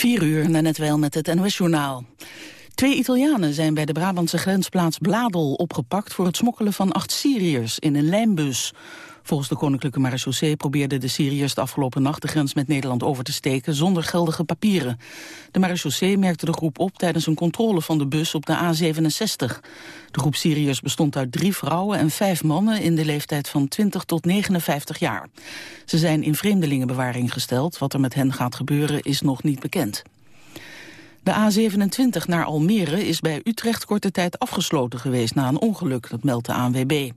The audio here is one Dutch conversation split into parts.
4 uur, net wel met het NOS-journaal. Twee Italianen zijn bij de Brabantse grensplaats Bladel opgepakt... voor het smokkelen van acht Syriërs in een lijnbus. Volgens de Koninklijke Marechaussee probeerden de Syriërs de afgelopen nacht de grens met Nederland over te steken zonder geldige papieren. De Marechaussee merkte de groep op tijdens een controle van de bus op de A67. De groep Syriërs bestond uit drie vrouwen en vijf mannen in de leeftijd van 20 tot 59 jaar. Ze zijn in vreemdelingenbewaring gesteld. Wat er met hen gaat gebeuren is nog niet bekend. De A27 naar Almere is bij Utrecht korte tijd afgesloten geweest na een ongeluk, dat meldt de ANWB.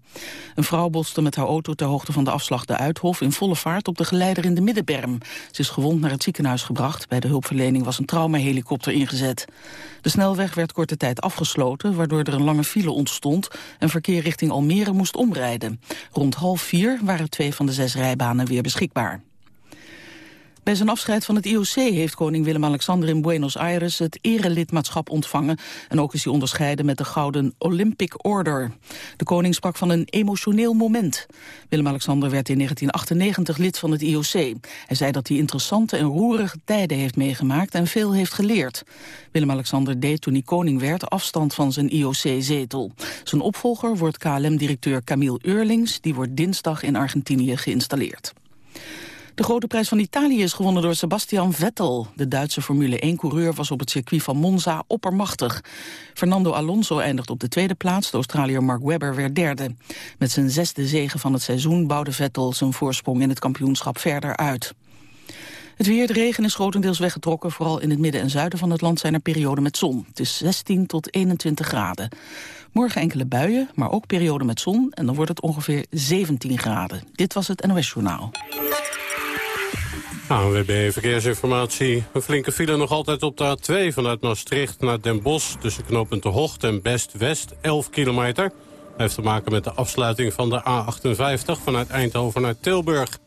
Een vrouw botste met haar auto ter hoogte van de afslag de Uithof in volle vaart op de geleider in de middenberm. Ze is gewond naar het ziekenhuis gebracht. Bij de hulpverlening was een traumahelikopter ingezet. De snelweg werd korte tijd afgesloten, waardoor er een lange file ontstond en verkeer richting Almere moest omrijden. Rond half vier waren twee van de zes rijbanen weer beschikbaar. Bij zijn afscheid van het IOC heeft koning Willem-Alexander in Buenos Aires het erelidmaatschap ontvangen. En ook is hij onderscheiden met de gouden Olympic Order. De koning sprak van een emotioneel moment. Willem-Alexander werd in 1998 lid van het IOC. Hij zei dat hij interessante en roerige tijden heeft meegemaakt en veel heeft geleerd. Willem-Alexander deed toen hij koning werd afstand van zijn IOC-zetel. Zijn opvolger wordt KLM-directeur Camille Eurlings. Die wordt dinsdag in Argentinië geïnstalleerd. De grote prijs van Italië is gewonnen door Sebastian Vettel. De Duitse Formule 1-coureur was op het circuit van Monza oppermachtig. Fernando Alonso eindigt op de tweede plaats. De Australiër Mark Webber werd derde. Met zijn zesde zege van het seizoen bouwde Vettel zijn voorsprong in het kampioenschap verder uit. Het weer, de regen is grotendeels weggetrokken. Vooral in het midden en zuiden van het land zijn er perioden met zon. Het is 16 tot 21 graden. Morgen enkele buien, maar ook perioden met zon. En dan wordt het ongeveer 17 graden. Dit was het NOS Journaal. ANWB Verkeersinformatie. Een flinke file nog altijd op de A2 vanuit Maastricht naar Den Bosch... tussen knooppunt De Hocht en Best-West, 11 kilometer. Dat heeft te maken met de afsluiting van de A58 vanuit Eindhoven naar Tilburg.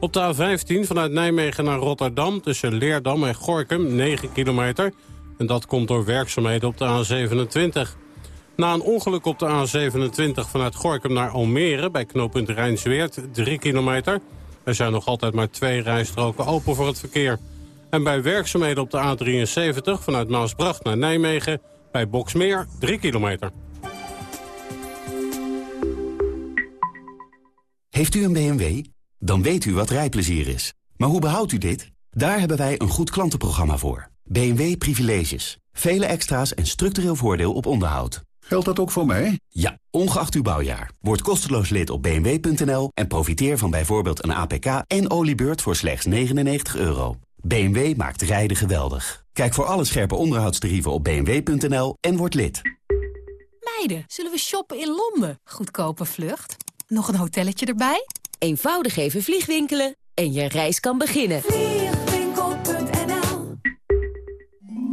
Op de A15 vanuit Nijmegen naar Rotterdam tussen Leerdam en Gorkum, 9 kilometer. En dat komt door werkzaamheden op de A27. Na een ongeluk op de A27 vanuit Gorkum naar Almere... bij knooppunt Rijnsweert, 3 kilometer... Er zijn nog altijd maar twee rijstroken open voor het verkeer. En bij werkzaamheden op de A73 vanuit Maasbracht naar Nijmegen... bij Boksmeer 3 kilometer. Heeft u een BMW? Dan weet u wat rijplezier is. Maar hoe behoudt u dit? Daar hebben wij een goed klantenprogramma voor. BMW Privileges. Vele extra's en structureel voordeel op onderhoud. Geldt dat ook voor mij? Ja, ongeacht uw bouwjaar. Word kosteloos lid op bmw.nl en profiteer van bijvoorbeeld een APK en oliebeurt voor slechts 99 euro. BMW maakt rijden geweldig. Kijk voor alle scherpe onderhoudstarieven op bmw.nl en word lid. Meiden, zullen we shoppen in Londen? Goedkope vlucht. Nog een hotelletje erbij? Eenvoudig even vliegwinkelen en je reis kan beginnen. Vliegwinkel.nl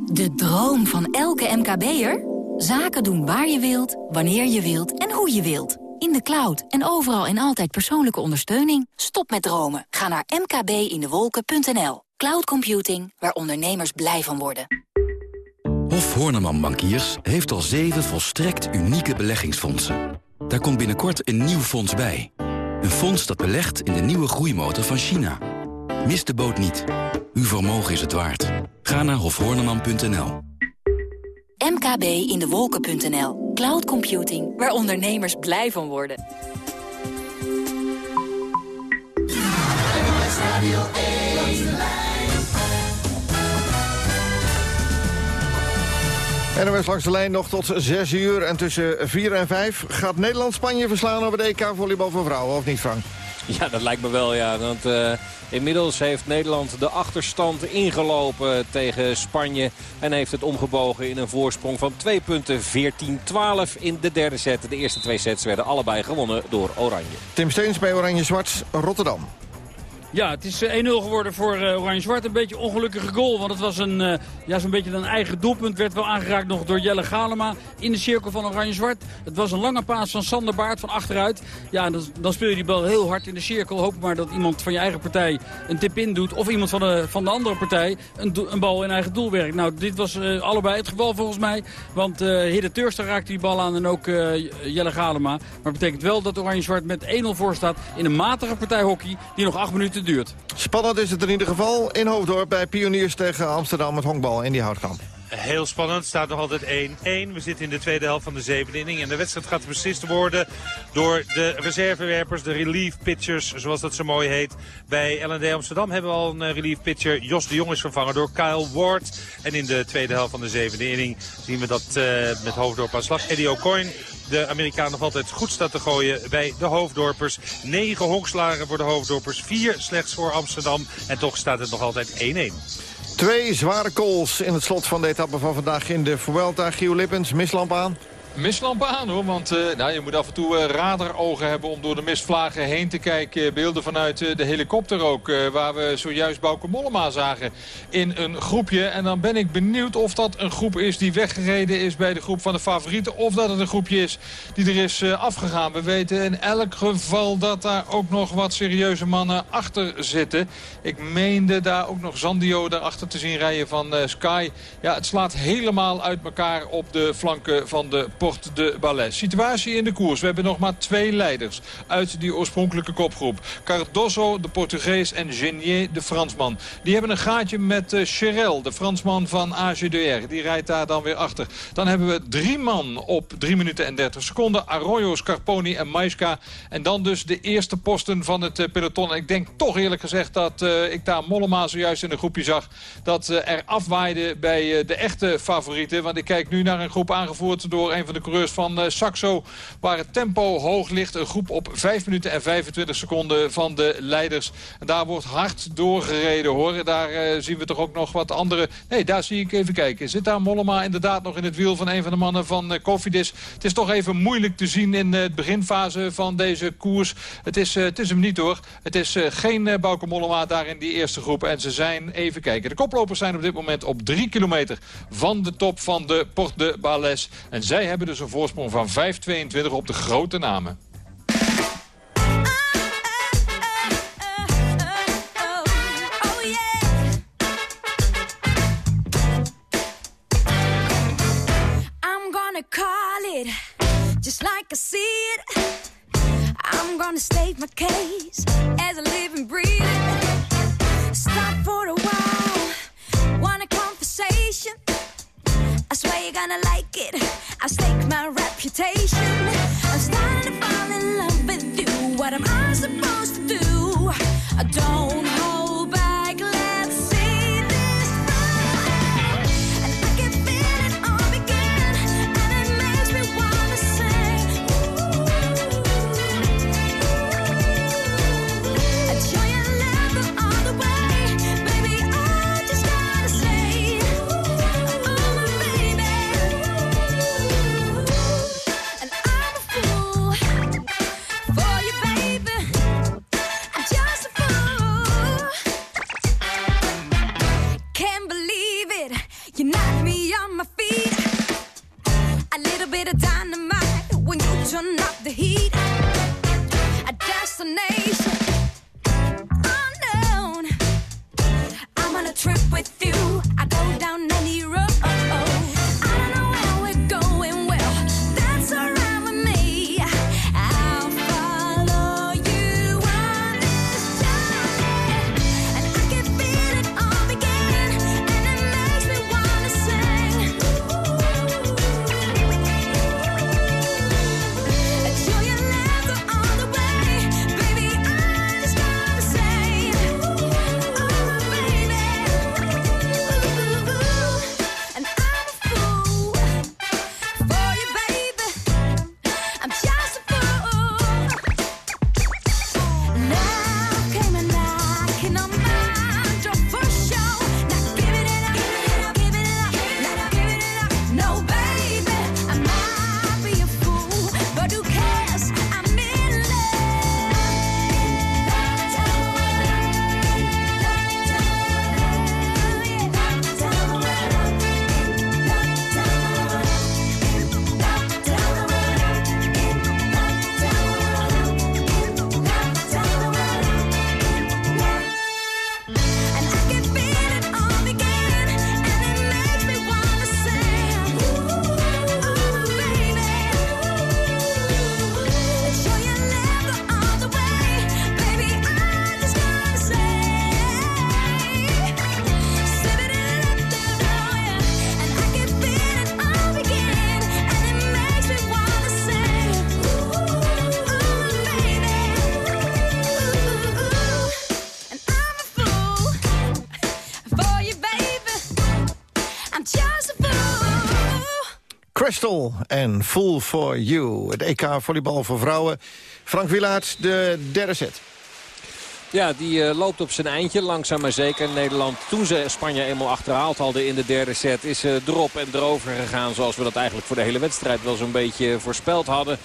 De droom van elke MKB'er? Zaken doen waar je wilt, wanneer je wilt en hoe je wilt. In de cloud en overal en altijd persoonlijke ondersteuning. Stop met dromen. Ga naar mkbindewolken.nl. Cloud computing, waar ondernemers blij van worden. Hof Horneman Bankiers heeft al zeven volstrekt unieke beleggingsfondsen. Daar komt binnenkort een nieuw fonds bij. Een fonds dat belegt in de nieuwe groeimotor van China. Mis de boot niet. Uw vermogen is het waard. Ga naar hofhorneman.nl mkbindewolken.nl. Cloud computing, waar ondernemers blij van worden. NOS langs de lijn nog tot 6 uur. En tussen 4 en 5 gaat Nederland Spanje verslaan op het EK volleybal voor vrouwen, of niet Frank? Ja, dat lijkt me wel, ja. Want uh, inmiddels heeft Nederland de achterstand ingelopen tegen Spanje. En heeft het omgebogen in een voorsprong van 2 punten 14-12 in de derde set. De eerste twee sets werden allebei gewonnen door Oranje. Tim Steens bij Oranje-Zwart, Rotterdam. Ja, het is 1-0 eh, geworden voor uh, Oranje-Zwart. Een beetje ongelukkige goal, want het was een, uh, ja, zo'n beetje een eigen doelpunt. Werd wel aangeraakt nog door Jelle Galema in de cirkel van Oranje-Zwart. Het was een lange paas van Sander Baart van achteruit. Ja, dan, dan speel je die bal heel hard in de cirkel. Hoop maar dat iemand van je eigen partij een tip in doet. Of iemand van de, van de andere partij een, een bal in eigen doel werkt. Nou, dit was allebei het geval volgens mij. Want uh, Hidde Turster raakte die bal aan en ook Jelle Galema. Maar betekent wel dat Oranje-Zwart met 1-0 voor staat in een matige partij hockey. Die nog acht minuten duurt. Spannend is het in ieder geval in Hoofddorp bij Pioniers tegen Amsterdam met honkbal in die houtkamp. Heel spannend, staat nog altijd 1-1. We zitten in de tweede helft van de zevende inning. En de wedstrijd gaat beslist worden door de reservewerpers, de relief pitchers, zoals dat zo mooi heet. Bij LND Amsterdam hebben we al een eh, relief pitcher. Jos de Jong is vervangen door Kyle Ward. En in de tweede helft van de zevende inning zien we dat uh, met hoofddorp aan slag. Eddie O'Coin de Amerikaan nog altijd goed staat te gooien bij de hoofddorpers. 9 honkslagen voor de hoofddorpers, 4 slechts voor Amsterdam. En toch staat het nog altijd 1-1. Twee zware calls in het slot van de etappe van vandaag in de Vuelta. Gio Lippens, mislamp aan mislampen aan hoor. Want uh, nou, je moet af en toe uh, radarogen hebben om door de mistvlagen heen te kijken. Beelden vanuit de helikopter ook. waar we zojuist Bouke Mollema zagen in een groepje. En dan ben ik benieuwd of dat een groep is die weggereden is bij de groep van de favorieten. Of dat het een groepje is die er is afgegaan. We weten in elk geval dat daar ook nog wat serieuze mannen achter zitten. Ik meende daar ook nog Zandio daarachter te zien rijden van Sky. Ja, het slaat helemaal uit elkaar op de flanken van de Porte de Balais. Situatie in de koers. We hebben nog maar twee leiders uit die oorspronkelijke kopgroep. Cardoso, de Portugees, en Genier, de Fransman. Die hebben een gaatje met uh, Cherel, de Fransman van AGDR. Die rijdt daar dan weer achter. Dan hebben we drie man op 3 minuten en 30 seconden. Arroyo, Scarponi en Maiska. En dan dus de eerste posten van het uh, peloton. Ik denk toch eerlijk gezegd dat uh, ik daar Mollema zojuist in een groepje zag. Dat er afwaaide bij de echte favorieten. Want ik kijk nu naar een groep aangevoerd door een van de coureurs van uh, Saxo. Waar het tempo hoog ligt. Een groep op 5 minuten en 25 seconden van de leiders. En daar wordt hard doorgereden hoor. Daar uh, zien we toch ook nog wat andere... Nee, daar zie ik even kijken. Zit daar Mollema inderdaad nog in het wiel van een van de mannen van uh, Cofidis. Het is toch even moeilijk te zien in de beginfase van deze koers. Het is, het is hem niet hoor. Het is geen Bauke Mollema daar in die eerste groep. En ze zijn, even kijken, de koplopers zijn op dit moment op 3 kilometer van de top van de Porte de Balès. En zij hebben dus een voorsprong van 5,22 op de grote namen. call it just like I see it. I'm gonna state my case as a living, breathing. Stop for a while, want a conversation. I swear you're gonna like it. I stake my reputation. I'm starting to fall in love with you. What am I supposed to do? I don't En Full for You. Het EK volleybal voor vrouwen. Frank Wilaert, de derde set. Ja, die uh, loopt op zijn eindje, langzaam maar zeker. Nederland, toen ze Spanje eenmaal achterhaald hadden in de derde set... is uh, erop en erover gegaan zoals we dat eigenlijk voor de hele wedstrijd wel zo'n beetje voorspeld hadden. 19-15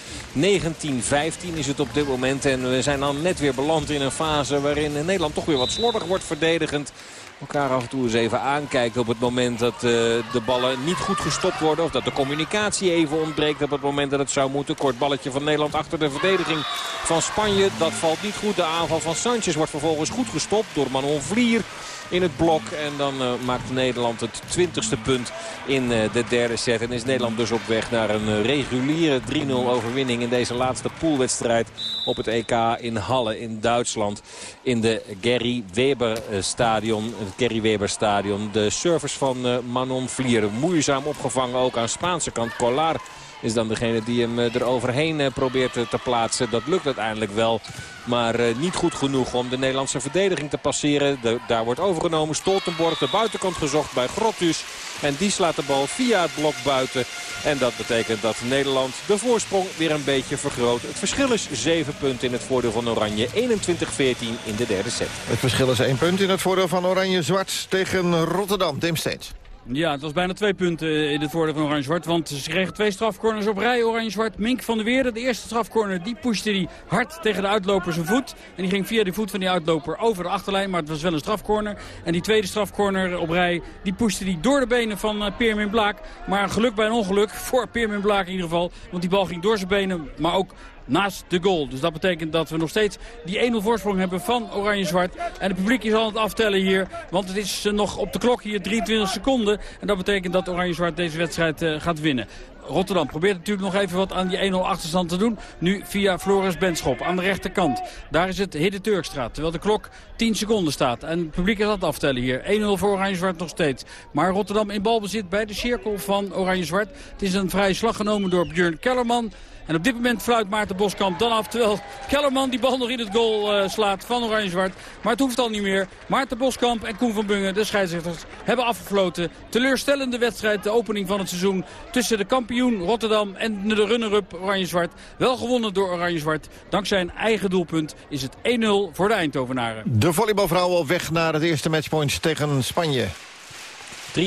is het op dit moment en we zijn dan net weer beland in een fase... waarin Nederland toch weer wat slordig wordt verdedigend elkaar af en toe eens even aankijken op het moment dat uh, de ballen niet goed gestopt worden. Of dat de communicatie even ontbreekt op het moment dat het zou moeten. Kort balletje van Nederland achter de verdediging van Spanje. Dat valt niet goed. De aanval van Sanchez wordt vervolgens goed gestopt door Manon Vlier in het blok. En dan uh, maakt Nederland het twintigste punt in uh, de derde set. En is Nederland dus op weg naar een uh, reguliere 3-0 overwinning in deze laatste poolwedstrijd op het EK in Halle in Duitsland. In de Gerry Weber stadion. Het Gerry Weber stadion. De service van Manon Vlier. Moeizaam opgevangen ook aan Spaanse kant. Collar is dan degene die hem eroverheen probeert te plaatsen. Dat lukt uiteindelijk wel. Maar niet goed genoeg om de Nederlandse verdediging te passeren. Daar wordt overgenomen. Stoltenborg de buitenkant gezocht bij Grottus. En die slaat de bal via het blok buiten. En dat betekent dat Nederland de voorsprong weer een beetje vergroot. Het verschil is 7 punten in het voordeel van Oranje. 21-14 in de derde set. Het verschil is 1 punt in het voordeel van Oranje-Zwart tegen Rotterdam. Tim Steens. Ja, het was bijna twee punten in het voordeel van Oranje-Zwart. Want ze kregen twee strafcorners op rij, Oranje-Zwart. Mink van der Weerde, de eerste strafcorner, die pushte hij hard tegen de uitloper zijn voet. En die ging via de voet van die uitloper over de achterlijn. Maar het was wel een strafcorner. En die tweede strafcorner op rij, die pushte hij door de benen van uh, Peermin Blaak. Maar geluk bij een ongeluk, voor Peermin Blaak in ieder geval. Want die bal ging door zijn benen, maar ook naast de goal. Dus dat betekent dat we nog steeds die 1-0 voorsprong hebben van Oranje-Zwart. En het publiek is al aan het aftellen hier. Want het is nog op de klok hier 23 seconden. En dat betekent dat Oranje-Zwart deze wedstrijd uh, gaat winnen. Rotterdam probeert natuurlijk nog even wat aan die 1-0 achterstand te doen. Nu via Floris Benschop aan de rechterkant. Daar is het Hidde Turkstraat. Terwijl de klok 10 seconden staat. En het publiek is aan het aftellen hier. 1-0 voor Oranje-Zwart nog steeds. Maar Rotterdam in balbezit bij de cirkel van Oranje-Zwart. Het is een vrije slag genomen door Björn Kellerman. En op dit moment fluit Maarten Boskamp dan af. Terwijl Kellerman die bal nog in het goal uh, slaat van Oranje-Zwart. Maar het hoeft al niet meer. Maarten Boskamp en Koen van Bungen, de scheidsrechters, hebben afgefloten. Teleurstellende wedstrijd, de opening van het seizoen. Tussen de kampioen Rotterdam en de runner-up Oranje-Zwart. Wel gewonnen door Oranje-Zwart. Dankzij een eigen doelpunt is het 1-0 voor de Eindhovenaren. De volleybalvrouwen op weg naar het eerste matchpoint tegen Spanje. 23-17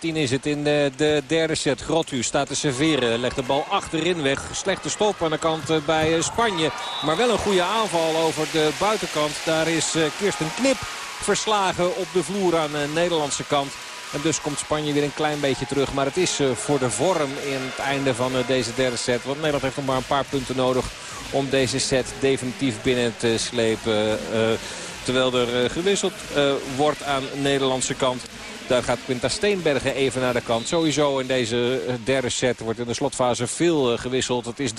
is het in de, de derde set. Grotu staat te serveren. Legt de bal achterin weg. Slechte stop aan de kant eh, bij eh, Spanje. Maar wel een goede aanval over de buitenkant. Daar is eh, Kirsten Knip verslagen op de vloer aan de Nederlandse kant. En dus komt Spanje weer een klein beetje terug. Maar het is voor de vorm in het einde van deze derde set. Want Nederland heeft nog maar een paar punten nodig om deze set definitief binnen te slepen. terwijl er gewisseld wordt aan de Nederlandse kant. Daar gaat Quinta Steenbergen even naar de kant. Sowieso in deze eh, derde set wordt in de slotfase veel eh, gewisseld. Het is 23-18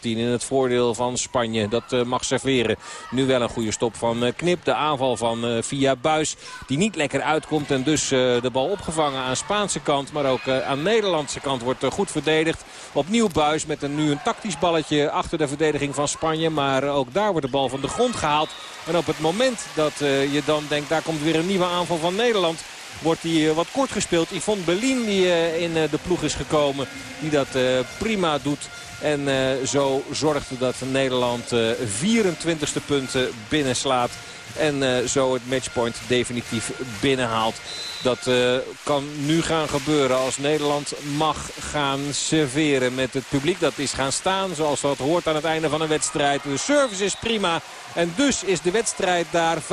in het voordeel van Spanje. Dat eh, mag serveren. Nu wel een goede stop van Knip. De aanval van Via Buis. Die niet lekker uitkomt. En dus de bal opgevangen aan Spaanse kant. Maar ook aan Nederlandse kant wordt goed verdedigd. Opnieuw Buis met een, nu een tactisch balletje achter de verdediging van Spanje. Maar ook daar wordt de bal van de grond gehaald. En op het moment dat je dan denkt, daar komt weer een nieuwe aanval van Nederland wordt hij eh, wat kort gespeeld. Yvonne Berlin die eh, in eh, de ploeg is gekomen. Die dat prima doet. En zo zorgt dat Nederland 24ste punten binnenslaat. En zo het matchpoint definitief binnenhaalt. Dat uh, kan nu gaan gebeuren als Nederland mag gaan serveren met het publiek. Dat is gaan staan zoals dat hoort aan het einde van een wedstrijd. De service is prima. En dus is de wedstrijd daar 25-18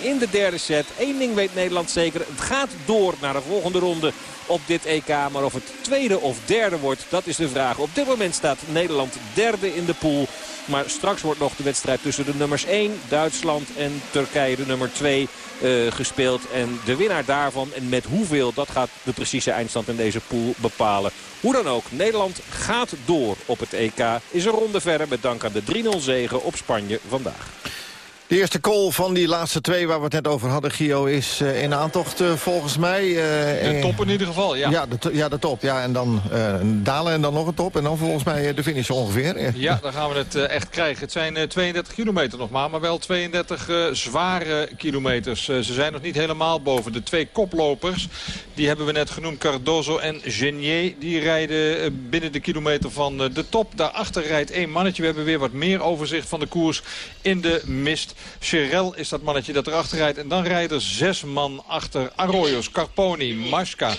in de derde set. Eén ding weet Nederland zeker. Het gaat door naar de volgende ronde op dit EK. Maar of het tweede of derde wordt, dat is de vraag. Op dit moment staat Nederland derde in de pool. Maar straks wordt nog de wedstrijd tussen de nummers 1, Duitsland en Turkije, de nummer 2, uh, eh, gespeeld. En de winnaar daarvan en met hoeveel, dat gaat de precieze eindstand in deze pool bepalen. Hoe dan ook, Nederland gaat door op het EK. Is een ronde verder met dank aan de 3-0 zegen op Spanje vandaag. De eerste call van die laatste twee waar we het net over hadden, Gio, is uh, in aantocht uh, volgens mij. Uh, de top in ieder geval, ja. Ja, de, ja, de top. Ja, en dan dalen en dan nog een top. En dan volgens mij de finish ongeveer. Ja, dan gaan we het echt krijgen. Het zijn 32 kilometer nog maar, maar wel 32 zware kilometers. ze zijn nog niet helemaal boven. De twee koplopers, die hebben we net genoemd, Cardozo en Genier. Die rijden binnen de kilometer van de top. Daarachter rijdt één mannetje. We hebben weer wat meer overzicht van de koers in de mist. Cherel is dat mannetje dat erachter rijdt. En dan rijden er zes man achter. Arroyos, Carponi, Maska,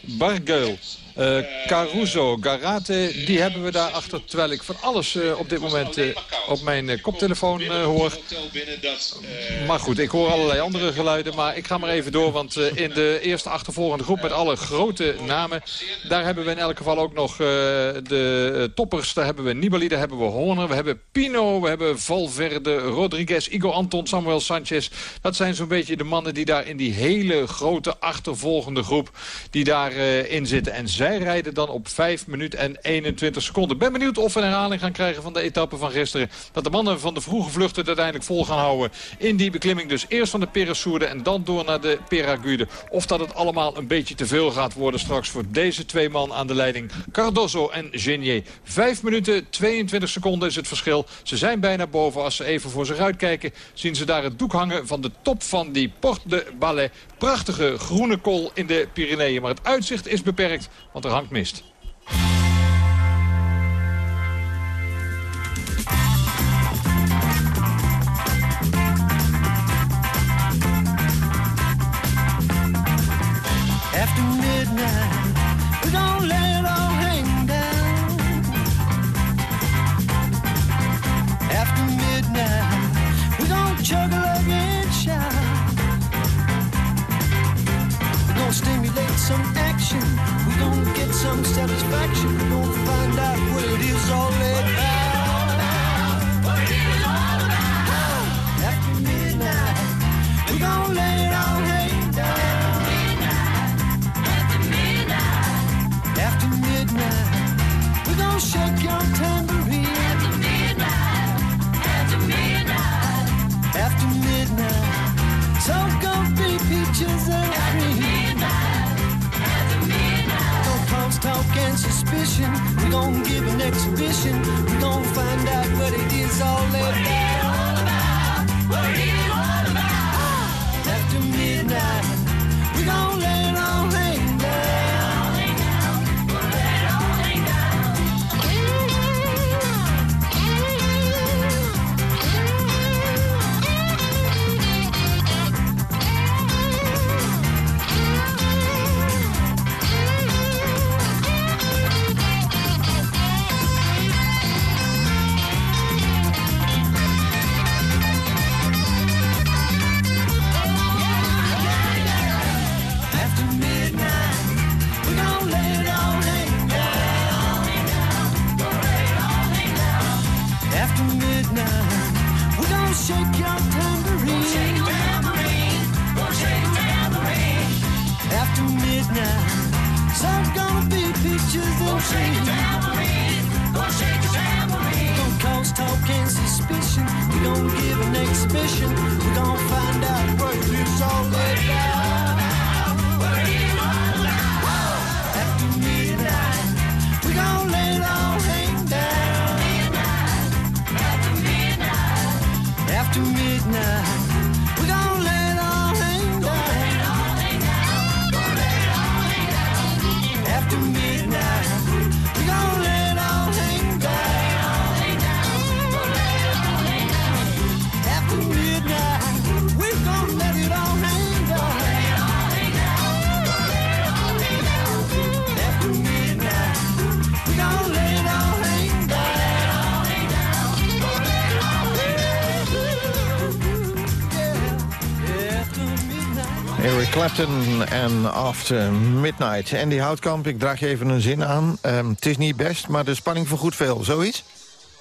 Bargeul, uh, Caruso, Garate, die hebben we daar achter. Terwijl ik van alles uh, op dit moment uh, op mijn koptelefoon hoor. Maar goed, ik hoor allerlei andere geluiden. Maar ik ga maar even door, want in de eerste achtervolgende groep met alle grote namen... daar hebben we in elk geval ook nog de toppers. Daar hebben we Nibali, daar hebben we Horner, we hebben Pino... we hebben Valverde, Rodriguez, Igor Anton, Samuel Sanchez. Dat zijn zo'n beetje de mannen die daar in die hele grote achtervolgende groep... die daarin in zitten. En zij rijden dan op 5 minuten en 21 seconden. Ben benieuwd of we een herhaling gaan krijgen van de etappe van gisteren. Dat de mannen van de vroege vluchten het uiteindelijk vol gaan houden. In die beklimming dus eerst van de Peressourde en dan door naar de Peragude. Of dat het allemaal een beetje te veel gaat worden straks voor deze twee man aan de leiding. Cardoso en Genier. 5 minuten 22 seconden is het verschil. Ze zijn bijna boven. Als ze even voor zich uitkijken zien ze daar het doek hangen van de top van die Porte de Ballet. Prachtige groene kool in de Pyreneeën. Maar het uitzicht is beperkt want er hangt mist. After midnight, we don't let it all hang down. After midnight, we don't juggle and shout. We don't stimulate some some satisfaction. Don't find out what it is all suspicion. We gon' give an exhibition. We gon' find out what it is all about. What it is all Mission. Clapton en After Midnight. Andy Houtkamp, ik draag je even een zin aan. Ehm, het is niet best, maar de spanning vergoedt veel. Zoiets?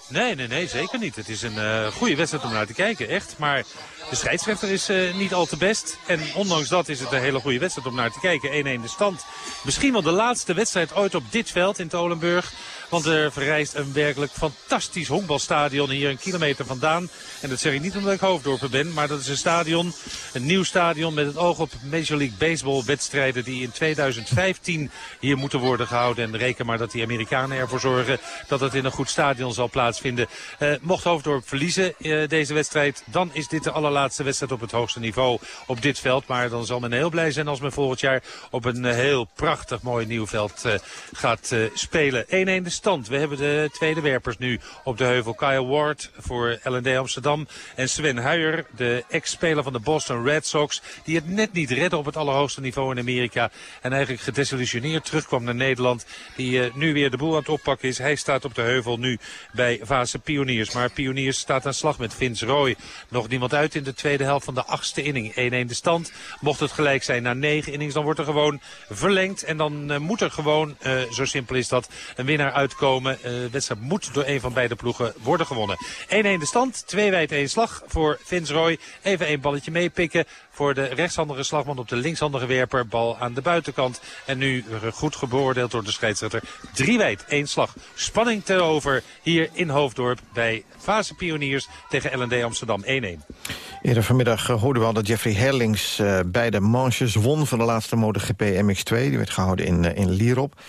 Nee, nee, nee, zeker niet. Het is een uh, goede wedstrijd om naar te kijken, echt. Maar de scheidsrechter is uh, niet al te best. En ondanks dat is het een hele goede wedstrijd om naar te kijken. 1-1 de stand. Misschien wel de laatste wedstrijd ooit op dit veld in Tolenburg. Want er verrijst een werkelijk fantastisch honkbalstadion hier een kilometer vandaan. En dat zeg ik niet omdat ik hoofddorper ben, maar dat is een stadion, een nieuw stadion met het oog op Major League Baseball wedstrijden die in 2015 hier moeten worden gehouden. En reken maar dat die Amerikanen ervoor zorgen dat het in een goed stadion zal plaatsvinden. Uh, mocht Hoofddorp verliezen uh, deze wedstrijd, dan is dit de allerlaatste wedstrijd op het hoogste niveau op dit veld. Maar dan zal men heel blij zijn als men volgend jaar op een uh, heel prachtig mooi nieuw veld gaat spelen. 1-1 de stand. We hebben de tweede werpers nu op de heuvel. Kyle Ward voor LND Amsterdam. En Sven Huijer, de ex-speler van de Boston Red Sox. Die het net niet redden op het allerhoogste niveau in Amerika. En eigenlijk gedesillusioneerd terugkwam naar Nederland. Die uh, nu weer de boel aan het oppakken is. Hij staat op de heuvel nu bij Fase Pioniers. Maar Pioniers staat aan slag met Vince Roy. Nog niemand uit in de tweede helft van de achtste inning. 1-1 de stand. Mocht het gelijk zijn na negen innings, dan wordt er gewoon verlengd. En dan uh, moet er gewoon, uh, zo simpel is dat, een winnaar uitkomen. de wedstrijd moet door een van beide ploegen worden gewonnen. 1-1 de stand. Twee wijd één slag voor Vince Roy. Even één balletje meepikken voor de rechtshandige slagman op de linkshandige werper. Bal aan de buitenkant. En nu goed beoordeeld door de scheidsrechter. Drie wijd, één slag. Spanning te over hier in Hoofddorp bij Fase Pioniers tegen LND Amsterdam 1-1. Eerder vanmiddag uh, hoorden we al dat Jeffrey Herlings uh, beide manches won... van de laatste MotoGP MX2. Die werd gehouden in, uh, in Lierop.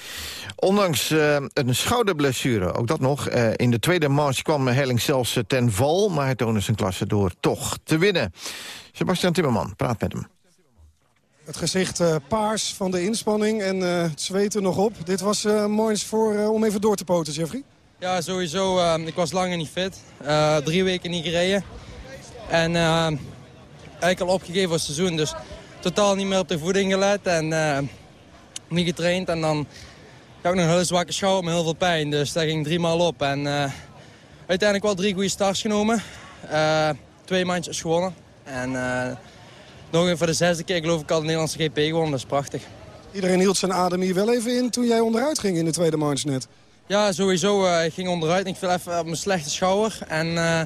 Ondanks een schouderblessure, ook dat nog... in de tweede manche kwam Herlings zelfs ten val... maar hij toonde zijn klasse door toch te winnen. Sebastian Timmerman praat met hem. Het gezicht uh, paars van de inspanning en uh, het zweet er nog op. Dit was uh, mooi voor, om even door te poten, Jeffrey. Ja, sowieso. ik was langer niet fit. drie weken niet gereden. En eigenlijk al opgegeven voor het seizoen. Dus totaal niet meer op de voeding gelet en niet getraind. En dan heb ik nog een hele zwakke schouder met heel veel pijn. Dus dat ging drie maal op. En uiteindelijk wel drie goede starts genomen. twee mandjes gewonnen. En uh, nog voor de zesde keer geloof ik al de Nederlandse GP gewonnen. Dat is prachtig. Iedereen hield zijn adem hier wel even in toen jij onderuit ging in de tweede manche net. Ja, sowieso. Uh, ik ging onderuit en ik viel even op mijn slechte schouder. En uh,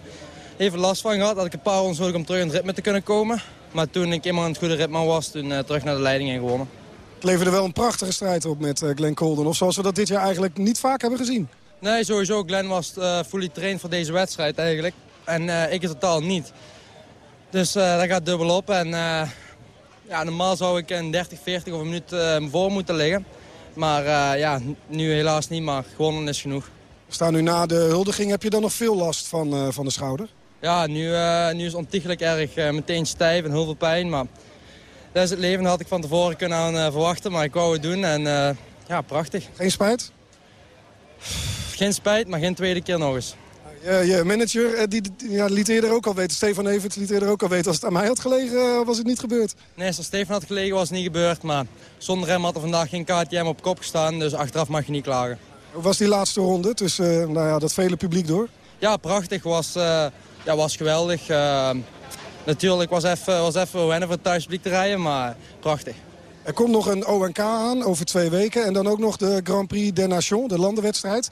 even last van gehad. Had ik een paar rondes nodig om terug in het ritme te kunnen komen. Maar toen ik eenmaal in het goede ritme was, toen terug naar de leiding en gewonnen. Het leverde wel een prachtige strijd op met Glenn Colden. Of zoals we dat dit jaar eigenlijk niet vaak hebben gezien. Nee, sowieso. Glenn was fully trained voor deze wedstrijd eigenlijk. En ik totaal niet. Dus uh, dat gaat dubbel op. En uh, ja, normaal zou ik een 30, 40 of een minuut uh, voor moeten liggen. Maar ja, nu helaas niet, maar gewonnen is genoeg. We staan nu na de huldiging. Heb je dan nog veel last van, van de schouder? Ja, nu, nu is het ontiegelijk erg. meteen stijf en heel veel pijn. Maar dat is het leven. Dat had ik van tevoren kunnen aan verwachten. Maar ik wou het doen en ja, prachtig. Geen spijt? Geen spijt, maar geen tweede keer nog eens. Uh, je manager uh, die, ja, liet eerder ook al weten, Stefan Evert liet eerder ook al weten... als het aan mij had gelegen, uh, was het niet gebeurd. Nee, als Stefan had gelegen was het niet gebeurd. Maar zonder hem had er vandaag geen KTM op kop gestaan. Dus achteraf mag je niet klagen. Hoe was die laatste ronde tussen nou ja, dat vele publiek door? Ja, prachtig. Was, ja, was geweldig. natuurlijk was even, was even wennen voor het thuispubliek te rijden, maar prachtig. Er komt nog een ONK aan over twee weken. En dan ook nog de Grand Prix des Nations, de landenwedstrijd.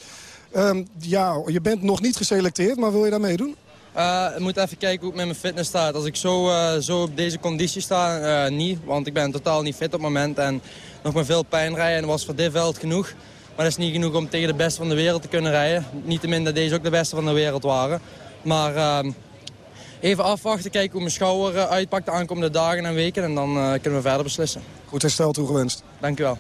Um, ja, je bent nog niet geselecteerd, maar wil je daar meedoen? Uh, ik moet even kijken hoe het met mijn fitness staat. Als ik zo, uh, zo op deze conditie sta, uh, niet. Want ik ben totaal niet fit op het moment. En nog maar veel pijn rijden. En was voor dit veld genoeg. Maar dat is niet genoeg om tegen de beste van de wereld te kunnen rijden. Niet te min dat deze ook de beste van de wereld waren. Maar ehm, even afwachten, kijken hoe mijn schouder uitpakt de aankomende dagen en weken. En dan kunnen we verder beslissen. Goed herstel toegewenst. Dank u wel.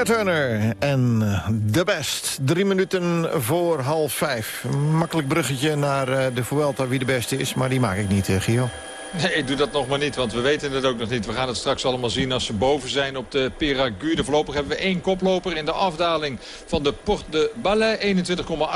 Tina Turner en The Best. Drie minuten voor half vijf. Makkelijk bruggetje naar eh, de Vuelta wie de beste is, maar die maak ik niet, eh, Gio. Nee, ik doe dat nog maar niet, want we weten het ook nog niet. We gaan het straks allemaal zien als ze boven zijn op de Peragude. Voorlopig hebben we één koploper in de afdaling van de Porte de Balais.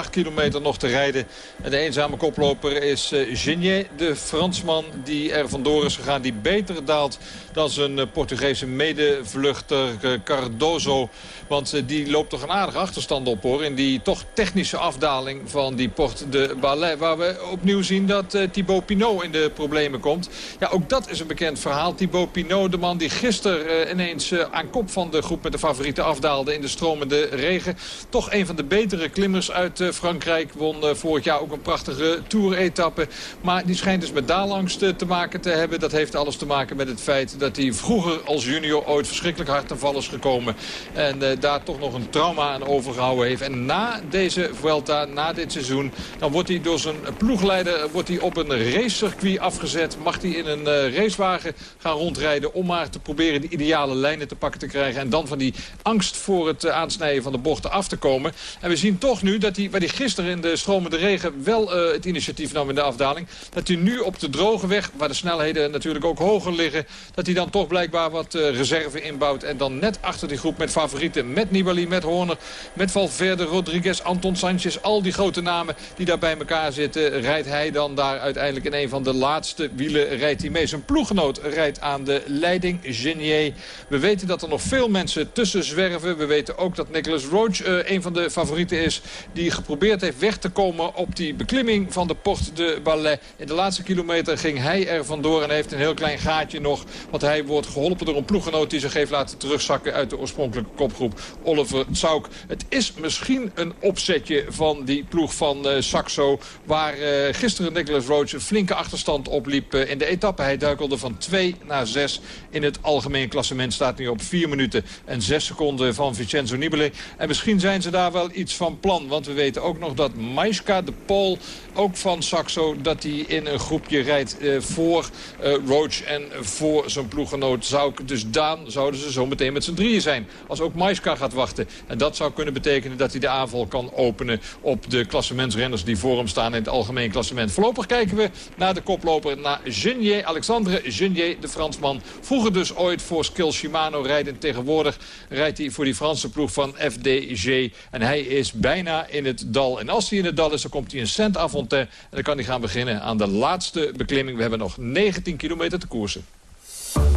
21,8 kilometer nog te rijden. En de eenzame koploper is uh, Genier, de Fransman die er vandoor is gegaan. Die beter daalt dan zijn uh, Portugese medevluchter uh, Cardozo. Want die loopt toch een aardige achterstand op hoor. In die toch technische afdaling van die Porte de Balais. Waar we opnieuw zien dat Thibaut Pinot in de problemen komt. Ja, ook dat is een bekend verhaal. Thibaut Pinot, de man die gisteren uh, ineens uh, aan kop van de groep met de favorieten afdaalde in de stromende regen. Toch een van de betere klimmers uit uh, Frankrijk. Won vorig jaar ook een prachtige Tour-etappe. Maar die schijnt dus met daalangst te maken te hebben. Dat heeft alles te maken met het feit dat hij vroeger als junior ooit verschrikkelijk hard ten val is gekomen. En daar toch nog een trauma aan overgehouden heeft. En na deze Vuelta, na dit seizoen, dan wordt hij door zijn ploegleider wordt hij op een racecircuit afgezet. Mag hij in een uh, racewagen gaan rondrijden om maar te proberen de ideale lijnen te pakken te krijgen. En dan van die angst voor het uh, aansnijden van de bochten af te komen. En we zien toch nu dat hij, waar hij gisteren in de stromende regen wel uh, het initiatief nam in de afdaling. Dat hij nu op de droge weg, waar de snelheden natuurlijk ook hoger liggen. Dat hij dan toch blijkbaar wat reserve inbouwt. En dan net achter die groep met favorieten. Met Nibali, met Horner, met Valverde, Rodriguez, Anton Sanchez. Al die grote namen die daar bij elkaar zitten. Rijdt hij dan daar uiteindelijk in een van de laatste wielen rijdt hij mee. Zijn ploeggenoot rijdt aan de leiding, Genier. We weten dat er nog veel mensen tussen zwerven. We weten ook dat Nicholas Roach uh, een van de favorieten is... die geprobeerd heeft weg te komen op die beklimming van de Porte de Ballet. In de laatste kilometer ging hij er vandoor en heeft een heel klein gaatje nog. Want hij wordt geholpen door een ploeggenoot die zich heeft laten terugzakken... uit de oorspronkelijke kopgroep, Oliver Zauk. Het is misschien een opzetje van die ploeg van uh, Saxo... waar gisteren Nicholas Roach een flinke achterstand opliep in de etappe. Hij duikelde van 2 naar 6 in het algemeen klassement. Staat nu op 4 minuten en 6 seconden van Vincenzo Nibali. En misschien zijn ze daar wel iets van plan. Want we weten ook nog dat Maiska, de Pool, ook van Saxo... dat hij in een groepje rijdt uh, voor uh, Roach en voor zijn ploeggenoot Zouk. Dus Daan zouden ze zo meteen met z'n drieën zijn. Als ook Maiska gaat wachten. En dat zou kunnen betekenen dat hij de aanval kan openen... op de klassementsrenners die voor hem staan in het algemeen klassement. Voorlopig kijken we naar de koploper, naar Genier, Alexandre Genier, de Fransman. Vroeger dus ooit voor Skill Shimano rijden. Tegenwoordig rijdt hij voor die Franse ploeg van FDG. En hij is bijna in het dal. En als hij in het dal is, dan komt hij in Saint-Afontaine. En dan kan hij gaan beginnen aan de laatste beklimming. We hebben nog 19 kilometer te koersen.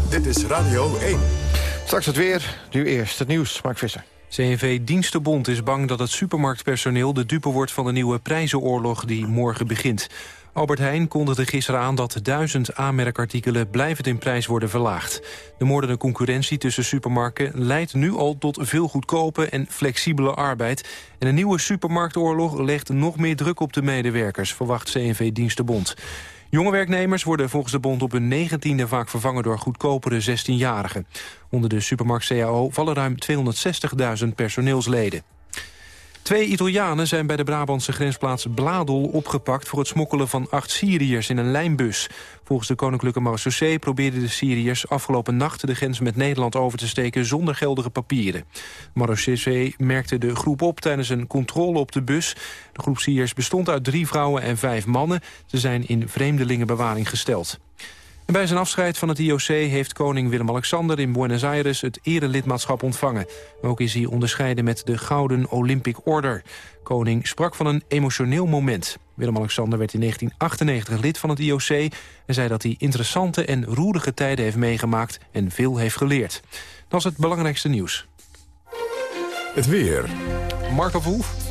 Dit is Radio 1. Straks het weer, nu eerst het nieuws. Mark Visser. CNV Dienstenbond is bang dat het supermarktpersoneel de dupe wordt van de nieuwe prijzenoorlog die morgen begint. Albert Heijn kondigde gisteren aan dat duizend aanmerkartikelen blijvend in prijs worden verlaagd. De moordende concurrentie tussen supermarkten leidt nu al tot veel goedkope en flexibele arbeid. En een nieuwe supermarktoorlog legt nog meer druk op de medewerkers, verwacht CNV Dienstenbond. Jonge werknemers worden volgens de bond op hun negentiende vaak vervangen door goedkopere 16-jarigen. Onder de supermarkt CAO vallen ruim 260.000 personeelsleden. Twee Italianen zijn bij de Brabantse grensplaats Bladel opgepakt... voor het smokkelen van acht Syriërs in een lijnbus. Volgens de Koninklijke Marechaussee probeerden de Syriërs... afgelopen nacht de grens met Nederland over te steken zonder geldige papieren. Marechaussee merkte de groep op tijdens een controle op de bus. De groep Syriërs bestond uit drie vrouwen en vijf mannen. Ze zijn in vreemdelingenbewaring gesteld. En bij zijn afscheid van het IOC heeft koning Willem-Alexander in Buenos Aires het erelidmaatschap ontvangen. Ook is hij onderscheiden met de Gouden Olympic Order. Koning sprak van een emotioneel moment. Willem-Alexander werd in 1998 lid van het IOC... en zei dat hij interessante en roerige tijden heeft meegemaakt en veel heeft geleerd. Dat is het belangrijkste nieuws. Het weer. Marco Verhoef.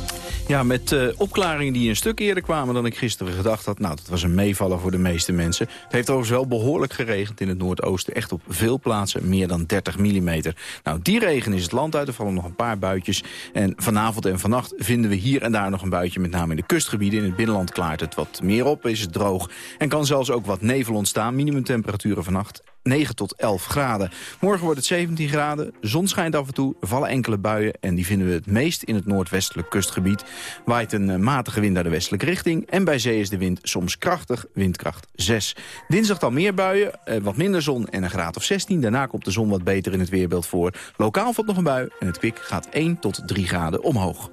Ja, met uh, opklaringen die een stuk eerder kwamen dan ik gisteren gedacht had. Nou, dat was een meevaller voor de meeste mensen. Het heeft overigens wel behoorlijk geregend in het noordoosten. Echt op veel plaatsen meer dan 30 mm. Nou, die regen is het land uit. Er vallen nog een paar buitjes. En vanavond en vannacht vinden we hier en daar nog een buitje. Met name in de kustgebieden. In het binnenland klaart het wat meer op, is het droog. En kan zelfs ook wat nevel ontstaan. Minimumtemperaturen vannacht 9 tot 11 graden. Morgen wordt het 17 graden, zon schijnt af en toe, vallen enkele buien... en die vinden we het meest in het noordwestelijk kustgebied. Waait een eh, matige wind naar de westelijke richting... en bij zee is de wind soms krachtig, windkracht 6. Dinsdag dan meer buien, eh, wat minder zon en een graad of 16. Daarna komt de zon wat beter in het weerbeeld voor. Lokaal valt nog een bui en het kwik gaat 1 tot 3 graden omhoog.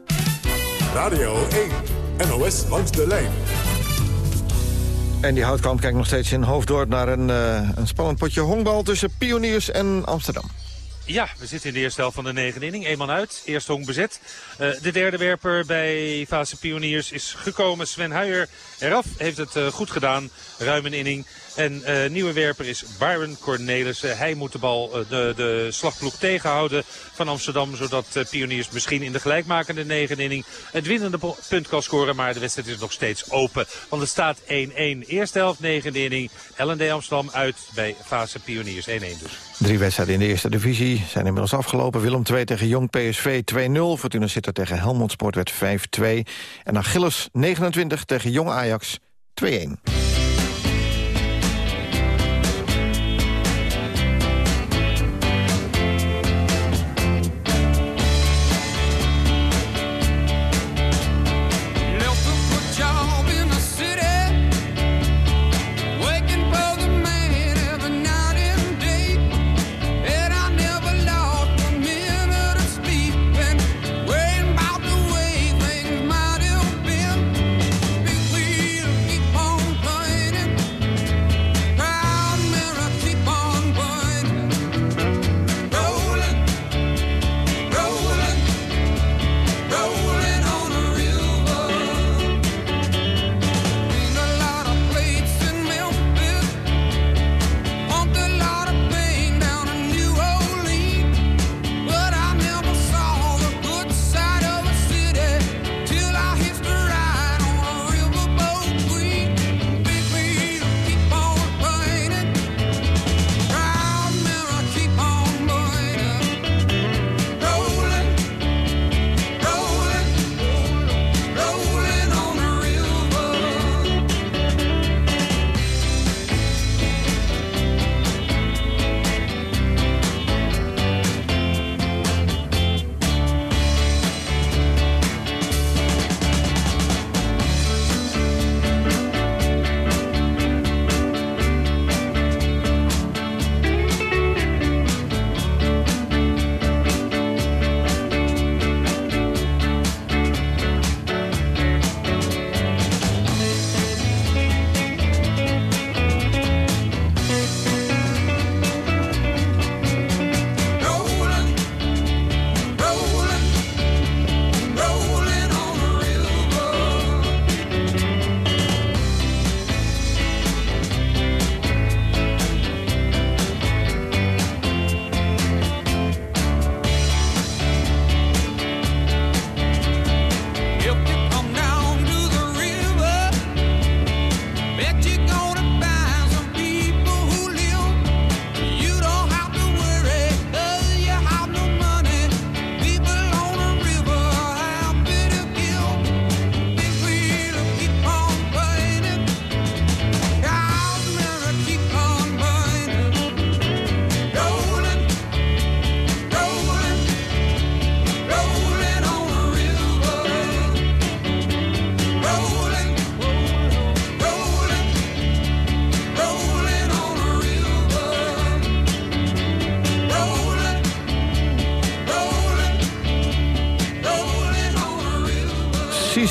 Radio 1, NOS langs de lijn. En die houtkamp kijkt nog steeds in Hoofddorp naar een, eh, een spannend potje honkbal tussen Pioniers en Amsterdam. Ja, we zitten in de eerste helft van de negende inning. Eén man uit, eerst hong bezet. Eh, de derde werper bij Fase Pioniers is gekomen. Sven Huijer eraf, heeft het eh, goed gedaan. Ruim een inning. En uh, nieuwe werper is Byron Cornelissen. hij moet de bal, uh, de, de slagploeg tegenhouden van Amsterdam. Zodat uh, Pioniers misschien in de gelijkmakende negen inning het winnende punt kan scoren. Maar de wedstrijd is nog steeds open. Want het staat 1-1. Eerste helft, negende inning. LND Amsterdam uit bij Fase Pioniers. 1-1 dus. Drie wedstrijden in de eerste divisie zijn inmiddels afgelopen. Willem 2 tegen Jong PSV 2-0. Fortuna Sitter tegen Helmond Sport werd 5-2. En Achilles 29 tegen Jong Ajax 2-1.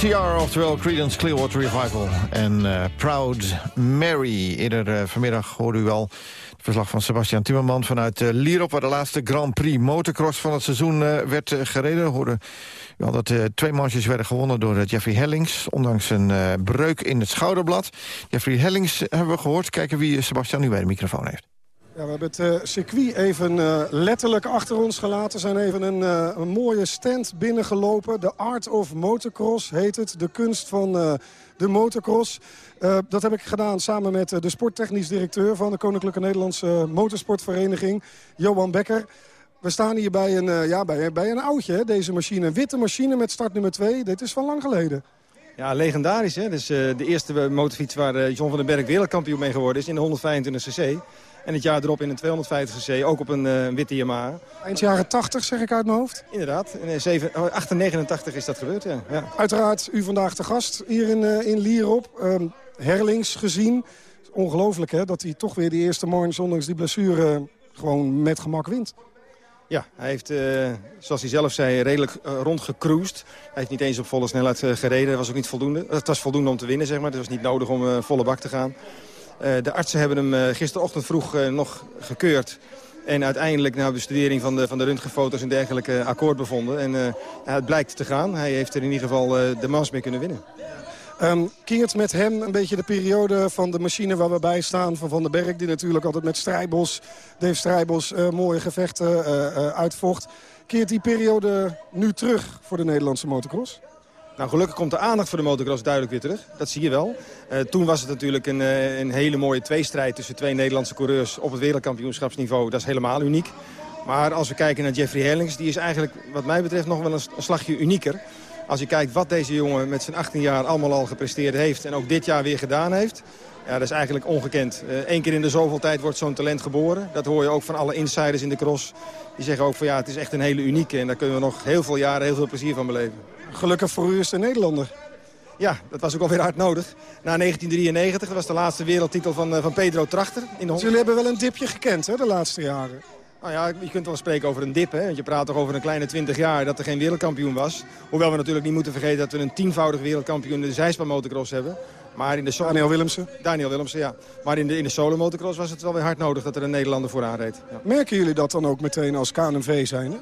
CCR, oftewel Creedence Clearwater Revival. En uh, Proud Mary. Eerder uh, vanmiddag hoorde u al het verslag van Sebastian Timmerman... vanuit uh, Lierop, waar de laatste Grand Prix motocross van het seizoen werd gereden. Hoorde u al dat twee manches werden gewonnen door Jeffrey Hellings... ondanks een breuk in het schouderblad. Jeffrey Hellings hebben we gehoord. Kijken wie Sebastian nu bij de microfoon heeft. Ja, we hebben het uh, circuit even uh, letterlijk achter ons gelaten. zijn even een, uh, een, mooie stand binnengelopen. De Art of Motocross heet het. De kunst van de motocross. dat heb ik gedaan samen met de sporttechnisch directeur... van de Koninklijke Nederlandse Motorsportvereniging, Johan Becker. We staan hier bij een, ja, bij, bij een oudje, hè, deze machine. Witte machine met start nummer 2. Dit is van lang geleden. Ja, legendarisch. Hè? Dus, de eerste motorfiets waar John van den Berg wereldkampioen mee geworden is in de 125 cc. En het jaar erop in een 250cc, ook op een eh, witte Yamaha. Eind jaren 80 zeg ik uit mijn hoofd. Inderdaad, in 7, 89 is dat gebeurd, ja. ja. Uiteraard u vandaag te gast hier in, uh, in Lierop. Um, Herlings gezien. Ongelooflijk hè, dat hij toch weer die eerste morgen ondanks die blessure gewoon met gemak wint. Ja, hij heeft, uh, zoals hij zelf zei, redelijk uh, rondgecruised. Hij heeft niet eens op volle snelheid uh, gereden. Dat was ook niet voldoende. Het was voldoende om te winnen, zeg maar. Het was niet nodig om volle bak te gaan. De artsen hebben hem gisterochtend vroeg nog gekeurd. En uiteindelijk na bestudering van de, van de röntgenfoto's en dergelijke akkoord bevonden. En het blijkt te gaan. Hij heeft er in ieder geval de mans mee kunnen winnen. Um, Keert met hem een beetje de periode van de machine waar we bij staan. Van Van den Berg, die natuurlijk altijd met Strijbos, Dave Strijbos, mooie gevechten uitvocht. Keert die periode nu terug voor de Nederlandse motocross? Nou, gelukkig komt de aandacht voor de motocross duidelijk weer terug. Dat zie je wel. Uh, toen was het natuurlijk een, uh, een hele mooie tweestrijd tussen twee Nederlandse coureurs op het wereldkampioenschapsniveau. Dat is helemaal uniek. Maar als we kijken naar Jeffrey Herlings, die is eigenlijk wat mij betreft nog wel een slagje unieker. Als je kijkt wat deze jongen met zijn 18 jaar allemaal al gepresteerd heeft... en ook dit jaar weer gedaan heeft... Ja, dat is eigenlijk ongekend. Eén uh, keer in de zoveel tijd wordt zo'n talent geboren. Dat hoor je ook van alle insiders in de cross. Die zeggen ook van ja, het is echt een hele unieke. En daar kunnen we nog heel veel jaren heel veel plezier van beleven. Gelukkig voor u is de Nederlander. Ja, dat was ook alweer hard nodig. Na 1993 dat was de laatste wereldtitel van, uh, van Pedro Trachter. In de dus jullie hebben wel een dipje gekend hè, de laatste jaren? Nou ja, je kunt wel spreken over een dip. Hè? Want je praat toch over een kleine 20 jaar dat er geen wereldkampioen was. Hoewel we natuurlijk niet moeten vergeten dat we een tienvoudig wereldkampioen in de zijspanmotocross hebben. Maar in de solo... Daniel Willemsen? Daniel Willemsen, ja. Maar in de, in de solo motocross was het wel weer hard nodig dat er een Nederlander vooraan reed. Ja. Merken jullie dat dan ook meteen als KNV zijn?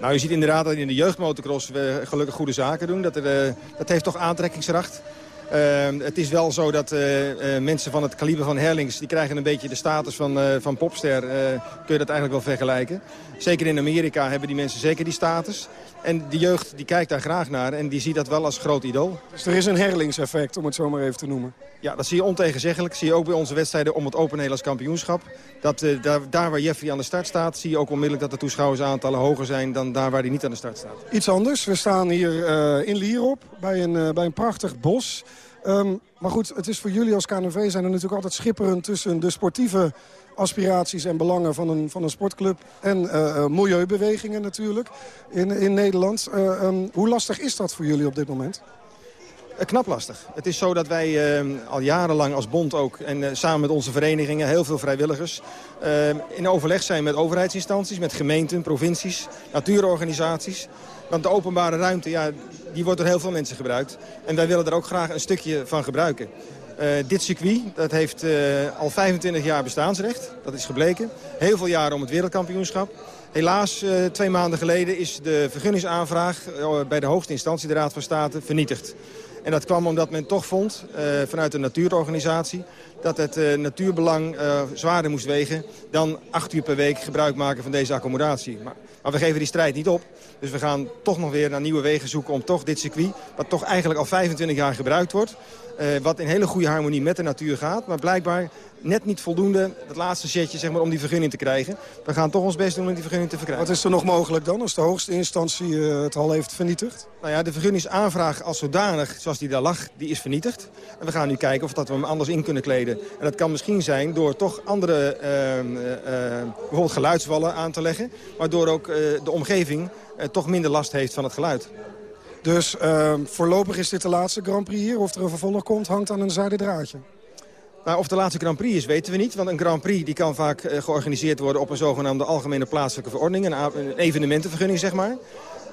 Nou, je ziet inderdaad dat in de jeugdmotocross we gelukkig goede zaken doen. Dat, er, uh, dat heeft toch aantrekkingskracht. Uh, het is wel zo dat uh, uh, mensen van het kaliber van Herlings... die krijgen een beetje de status van, van popster. kun je dat eigenlijk wel vergelijken. Zeker in Amerika hebben die mensen zeker die status. En de jeugd die kijkt daar graag naar en die ziet dat wel als groot idool. Dus er is een Herlings-effect, om het zo maar even te noemen. Ja, dat zie je ontegenzeggelijk. zie je ook bij onze wedstrijden om het Open Nederlands kampioenschap. Dat, daar, daar waar Jeffrey aan de start staat... zie je ook onmiddellijk dat de toeschouwersaantallen hoger zijn... dan daar waar hij niet aan de start staat. Iets anders. We staan hier in Lierop bij een, bij een prachtig bos... Um, maar goed, het is voor jullie als KNV zijn er natuurlijk altijd schipperend tussen de sportieve aspiraties en belangen van een, van een sportclub en uh, milieubewegingen natuurlijk in, in Nederland. Uh, um, hoe lastig is dat voor jullie op dit moment? knap lastig. Het is zo dat wij uh, al jarenlang als bond ook... en samen met onze verenigingen, heel veel vrijwilligers... Uh, in overleg zijn met overheidsinstanties, met gemeenten, provincies, natuurorganisaties. Want de openbare ruimte, ja, die wordt door heel veel mensen gebruikt. En wij willen er ook graag een stukje van gebruiken. Uh, dit circuit dat heeft uh, al 25 jaar bestaansrecht. Dat is gebleken. Heel veel jaren om het wereldkampioenschap. Helaas, uh, twee maanden geleden is de vergunningsaanvraag bij de hoogste instantie, de Raad van State, vernietigd. En dat kwam omdat men toch vond, vanuit de natuurorganisatie... dat het natuurbelang zwaarder moest wegen dan acht uur per week gebruik maken van deze accommodatie. Maar, maar we geven die strijd niet op. Dus we gaan toch nog weer naar nieuwe wegen zoeken om toch dit circuit... wat toch eigenlijk al 25 jaar gebruikt wordt... Uh, wat in hele goede harmonie met de natuur gaat. Maar blijkbaar net niet voldoende, het laatste setje zeg maar, om die vergunning te krijgen. We gaan toch ons best doen om die vergunning te verkrijgen. Wat is er nog mogelijk dan als de hoogste instantie uh, het al heeft vernietigd? Nou ja, de vergunningsaanvraag als zodanig, zoals die daar lag, die is vernietigd. En we gaan nu kijken of dat we hem anders in kunnen kleden. En dat kan misschien zijn door toch andere, uh, bijvoorbeeld geluidswallen aan te leggen. Waardoor ook de omgeving toch minder last heeft van het geluid. Dus uh, voorlopig is dit de laatste Grand Prix hier. Of er een vervolg komt, hangt aan een zijde draadje. Nou, of de laatste Grand Prix is, weten we niet. Want een Grand Prix die kan vaak uh, georganiseerd worden op een zogenaamde algemene plaatselijke verordening. Een, evenementenvergunning, zeg maar.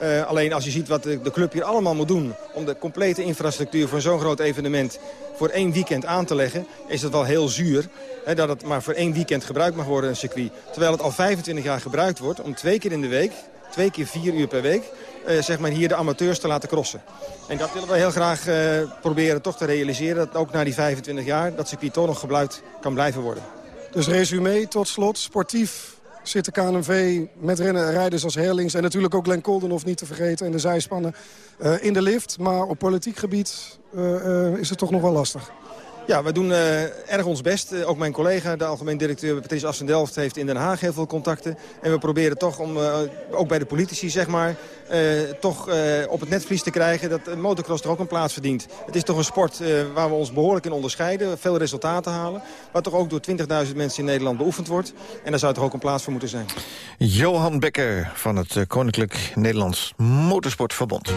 Uh, alleen als je ziet wat de, club hier allemaal moet doen... om de complete infrastructuur voor zo'n groot evenement voor één weekend aan te leggen... is het wel heel zuur hè, dat het maar voor één weekend gebruikt mag worden, een circuit. Terwijl het al 25 jaar gebruikt wordt om twee keer in de week... twee keer vier uur per week uh, zeg maar hier de amateurs te laten crossen. En dat willen we heel graag uh, proberen toch te realiseren. Dat ook na die 25 jaar dat circuit toch nog gebruikt kan blijven worden. Dus resume tot slot. Sportief zit de KNV met rennen, rijders als Herlings... en natuurlijk ook Glenn Koldenhoff niet te vergeten en de zijspannen uh, in de lift. Maar op politiek gebied is het toch nog wel lastig. Ja, we doen eh, erg ons best. Eh, ook mijn collega, de algemeen directeur Patrice Assendelft, heeft in Den Haag heel veel contacten. En we proberen toch om, eh, ook bij de politici, zeg maar, toch op het netvlies te krijgen dat motocross er ook een plaats verdient. Het is toch een sport waar we ons behoorlijk in onderscheiden, veel resultaten halen. Waar toch ook door 20.000 mensen in Nederland beoefend wordt. En daar zou toch ook een plaats voor moeten zijn. Johan Becker van het Koninklijk Nederlands Motorsportverbond.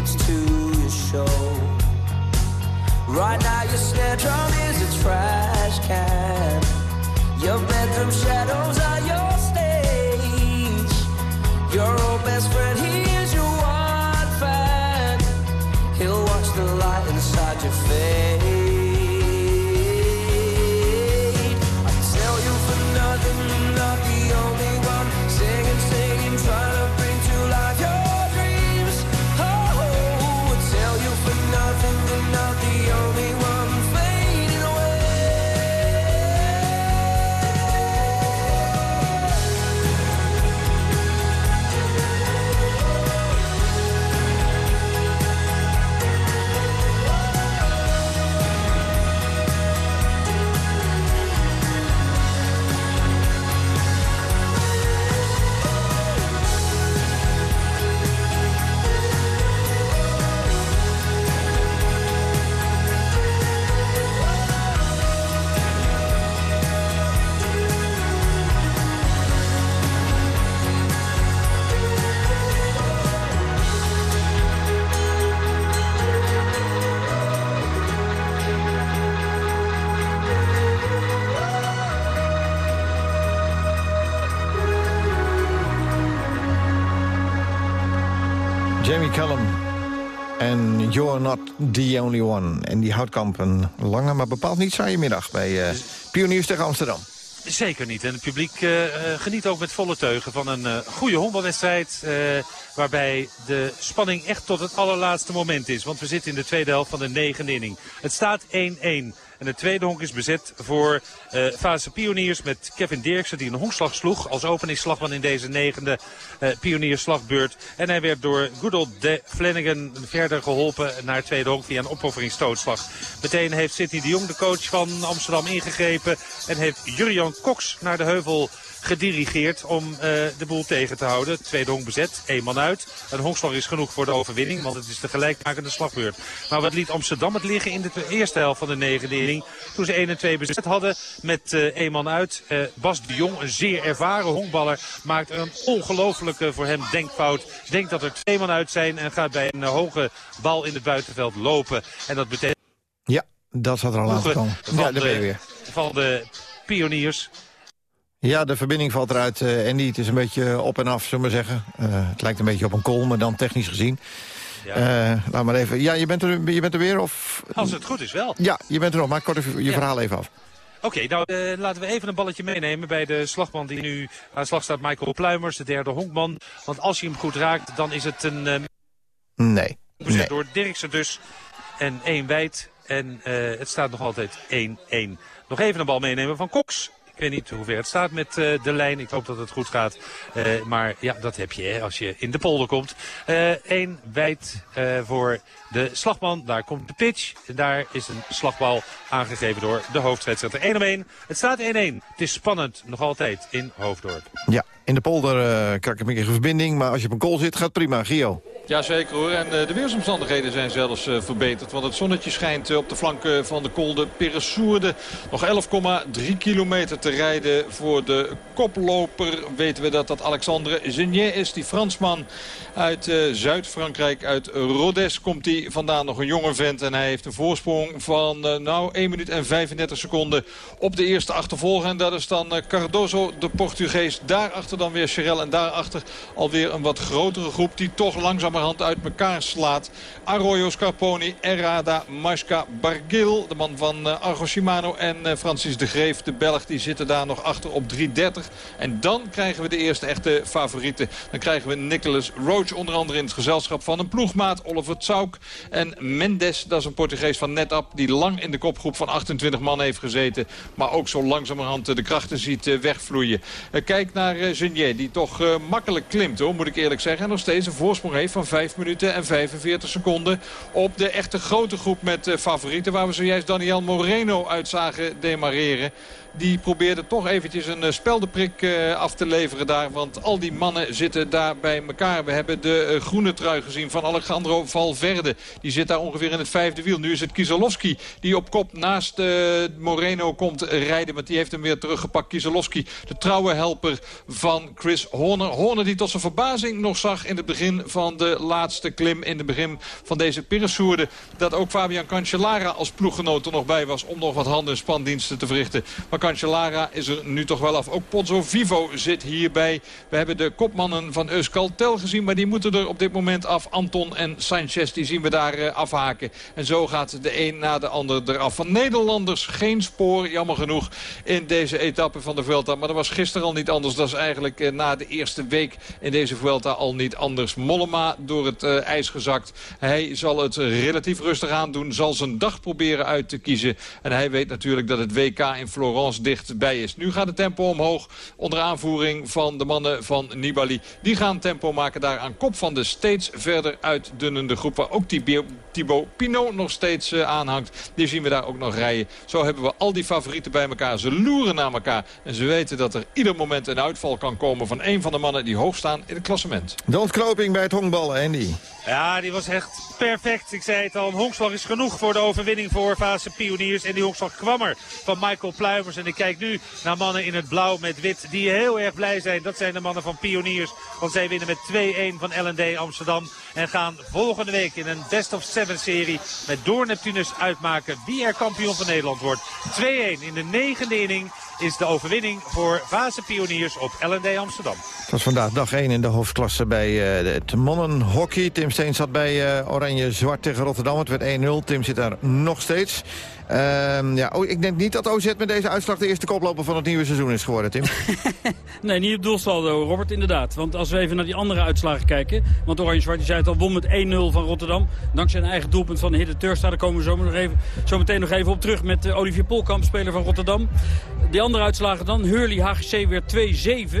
Tickets to your show. Right now, your snare drum is a trash can. Your bedroom shadows You're Not The Only One. En die houtkamp een lange, maar bepaald niet saaie middag... bij eh, Pioniers tegen Amsterdam. Zeker niet. En het publiek eh, eh, geniet ook met volle teugen van een goede honkbalwedstrijd. waarbij de spanning echt tot het allerlaatste moment is. Want we zitten in de tweede helft van de negende inning. Het staat 1-1. En de tweede honk is bezet voor eh fase pioniers met Kevin Dirksen die een honkslag sloeg als openingsslagman in deze negende eh pionierslagbeurt. En hij werd door Goodall de Flanagan verder geholpen naar het tweede honk via een opofferingsstootslag. Meteen heeft Sidney de Jong, de coach van Amsterdam, ingegrepen en heeft Jurian Cox naar de heuvel gedirigeerd om eh, de boel tegen te houden. Tweede honk bezet, één man uit. Een honkslag is genoeg voor de overwinning, want het is de gelijkmakende slagbeurt. Maar wat liet Amsterdam het liggen in de eerste helft van de negende inning? Toen ze 1 en 2 bezet hadden met eh, één man uit. Eh, Bas de Jong, een zeer ervaren honkballer, maakt een ongelofelijke voor hem denkfout. Denkt dat er twee man uit zijn en gaat bij een hoge bal in het buitenveld lopen. En dat betekent... Ja, dat zat er al aan te komen. Van, Ja, daar ben je de, weer. van de pioniers. Ja, de verbinding valt eruit, eh Andy. Het is een beetje op en af, zullen we maar zeggen. Eh, het lijkt een beetje op een kool, maar dan technisch gezien. Eh, laat maar even. Ja, je bent, er, je bent er weer? Of... Als het goed is wel. Ja, je bent er nog. Maak kort even je Ja. verhaal even af. Oké, nou eh, laten we even een balletje meenemen bij de slagman die nu aan de slag staat. Michael Pluimers, de derde honkman. Want als je hem goed raakt, dan is het een... eh, Nee. Nee. door Dirksen dus. En één wijd. En eh, het staat nog altijd 1-1. Nog even een bal meenemen van Cox. Ik weet niet hoe ver het staat met eh, de lijn. Ik hoop dat het goed gaat. Eh, maar ja, dat heb je hè, als je in de polder komt. Eén wijd eh, voor de slagman. Daar komt de pitch. En daar is een slagbal aangegeven door de hoofdscheidsrechter. 1 om 1. Het staat 1-1. Het is spannend. Nog altijd in Hoofddorp. Ja, in de polder uh, krak ik een keer verbinding. Maar als je op een kool zit, gaat prima. Gio. Jazeker hoor. En uh, de weersomstandigheden zijn zelfs uh, verbeterd. Want het zonnetje schijnt uh, op de flanken van de Kolde Peressoerde. Nog 11,3 kilometer te rijden voor de koploper. Weten we dat dat Alexandre Genier is. Die Fransman uit Zuid-Frankrijk. Uit Rodez komt hij vandaan. Nog een jonge vent. En hij heeft een voorsprong van nou 1 minuut en 35 seconden op de eerste achtervolger. En dat is dan Cardozo, de Portugees. Daarachter dan weer Cherel. En daarachter alweer een wat grotere groep die toch langzaam hand uit elkaar slaat. Arroyo Scarponi, Errada, Maska, Bargil, de man van uh, Argo Shimano en uh, Francis de Greef, de Belg, die zitten daar nog achter op 3.30. En dan krijgen we de eerste echte favorieten. Dan krijgen we Nicholas Roach, onder andere in het gezelschap van een ploegmaat, Oliver Tsauk. En Mendes, dat is een Portugees van NetApp, die lang in de kopgroep van 28 man heeft gezeten. Maar ook zo langzamerhand de krachten ziet uh, wegvloeien. kijk naar uh, Genier, die toch makkelijk klimt, hoor, moet ik eerlijk zeggen. En nog steeds een voorsprong heeft van 5 minuten en 45 seconden op de echte grote groep met favorieten. Waar we zojuist Daniel Moreno uit zagen demareren. Die probeerde toch eventjes een uh, speldeprik uh, af te leveren daar. Want al die mannen zitten daar bij elkaar. We hebben de uh, groene trui gezien van Alejandro Valverde. Die zit daar ongeveer in het vijfde wiel. Nu is het Kieselowski die op kop naast Moreno komt rijden. Want die heeft hem weer teruggepakt. Kieselowski, de trouwe helper van Chris Horner. Horner die tot zijn verbazing nog zag in het begin van de laatste klim. In het begin van deze Piresoerde. Dat ook Fabian Cancellara als ploeggenoot er nog bij was. Om nog wat handen- en spandiensten te verrichten. Maar Cancellara is er nu toch wel af. Ook Pozzo Vivo zit hierbij. We hebben de kopmannen van Euskaltel gezien. Maar die moeten er op dit moment af. Anton en Sanchez, die zien we daar uh, afhaken. En zo gaat de een na de ander eraf. Van Nederlanders geen spoor, jammer genoeg, in deze etappe van de Vuelta. Maar dat was gisteren al niet anders. Dat is eigenlijk uh, na de eerste week in deze Vuelta al niet anders. Mollema door het uh, ijs gezakt. Hij zal het relatief rustig aandoen. Zal zijn dag proberen uit te kiezen. En hij weet natuurlijk dat het WK in Florence dichtbij is. Nu gaat het tempo omhoog onder aanvoering van de mannen van Nibali. Die gaan tempo maken daar aan kop van de steeds verder uitdunnende groep. Waar ook Thibaut Pinot nog steeds uh, aanhangt. Die zien we daar ook nog rijden. Zo hebben we al die favorieten bij elkaar. Ze loeren naar elkaar. En ze weten dat er ieder moment een uitval kan komen van een van de mannen die hoog staan in het klassement. De ontknoping bij het honkballen, Andy. Ja, die was echt perfect. Ik zei het al, een honkslag is genoeg voor de overwinning voor Fase Pioniers. En die honkslag kwam er van Michael Pluimers. En ik kijk nu naar mannen in het blauw met wit die heel erg blij zijn. Dat zijn de mannen van Pioniers. Want zij winnen met 2-1 van LND Amsterdam. En gaan volgende week in een best of seven serie met Door Neptunus uitmaken wie er kampioen van Nederland wordt. 2-1 in de negende inning is de overwinning voor Fase Pioniers op LND Amsterdam. Het was vandaag dag 1 in de hoofdklasse bij uh, het mannenhockey. Tim Steen zat bij uh, Oranje-Zwart tegen Rotterdam. Het werd 1-0. Tim zit daar nog steeds. Uh, ja, oh, ik denk niet dat OZ met deze uitslag de eerste koploper van het nieuwe seizoen is geworden, Tim. nee, niet op doelsaldo, Robert, inderdaad. Want als we even naar die andere uitslagen kijken... want Oranje-Zwart, die zei het al, won met 1-0 van Rotterdam. Dankzij een eigen doelpunt van de Hitte Tursta. Daar komen we zo, nog even, zo meteen nog even op terug met uh, Olivier Polkamp, speler van Rotterdam. Die andere uitslagen dan. Hurley, HGC weer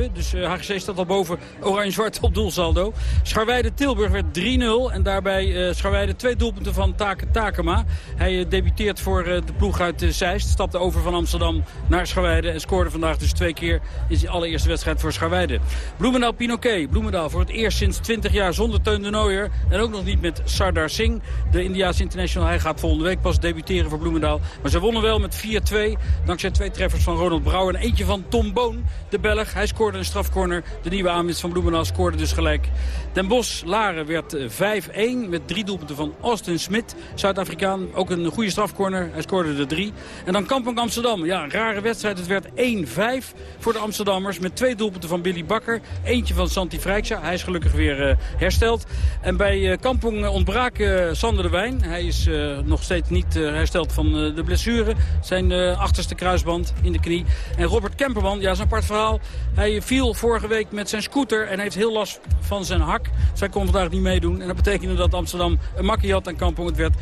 2-7. Dus HGC staat al boven Oranje-Zwart op doelsaldo. Scharweide-Tilburg werd 3-0. En daarbij uh, Scharweide twee doelpunten van Take Takema. Hij debuteert voor de ploeg uit Zeist. Stapte over van Amsterdam naar Scharweide. En scoorde vandaag dus twee keer in zijn allereerste wedstrijd voor Scharweide. Bloemendaal Pinoquet. Bloemendaal voor het eerst sinds 20 jaar zonder Teun de Nooier. En ook nog niet met Sardar Singh. De Indiaanse international. Hij gaat volgende week pas debuteren voor Bloemendaal. Maar ze wonnen wel met 4-2. Dankzij twee treffers van Ronald Brouwer. En eentje van Tom Boon, de Belg. Hij scoorde een strafcorner. De nieuwe aanwinst van Bloemendaal scoorde dus gelijk. Den Bosch Laren werd 5-1 met drie doelpunten van Austin Smit. Zuid-Afrikaan. Ook een goede strafcorner. Hij scoorde er drie. En dan Kampong Amsterdam. Ja, een rare wedstrijd. Het werd 1-5 voor de Amsterdammers. Met twee doelpunten van Billy Bakker. Eentje van Santi Vrijksja. Hij is gelukkig weer uh, hersteld. En bij uh, Kampong ontbraak uh, Sander de Wijn. Hij is nog steeds niet hersteld van de blessure. Zijn achterste kruisband in de knie. En Robert Kemperman, ja, is een apart verhaal. Hij viel vorige week met zijn scooter en heeft heel last van zijn hak. Zij kon vandaag niet meedoen. En dat betekende dat Amsterdam een makkie had en Kampong. Het werd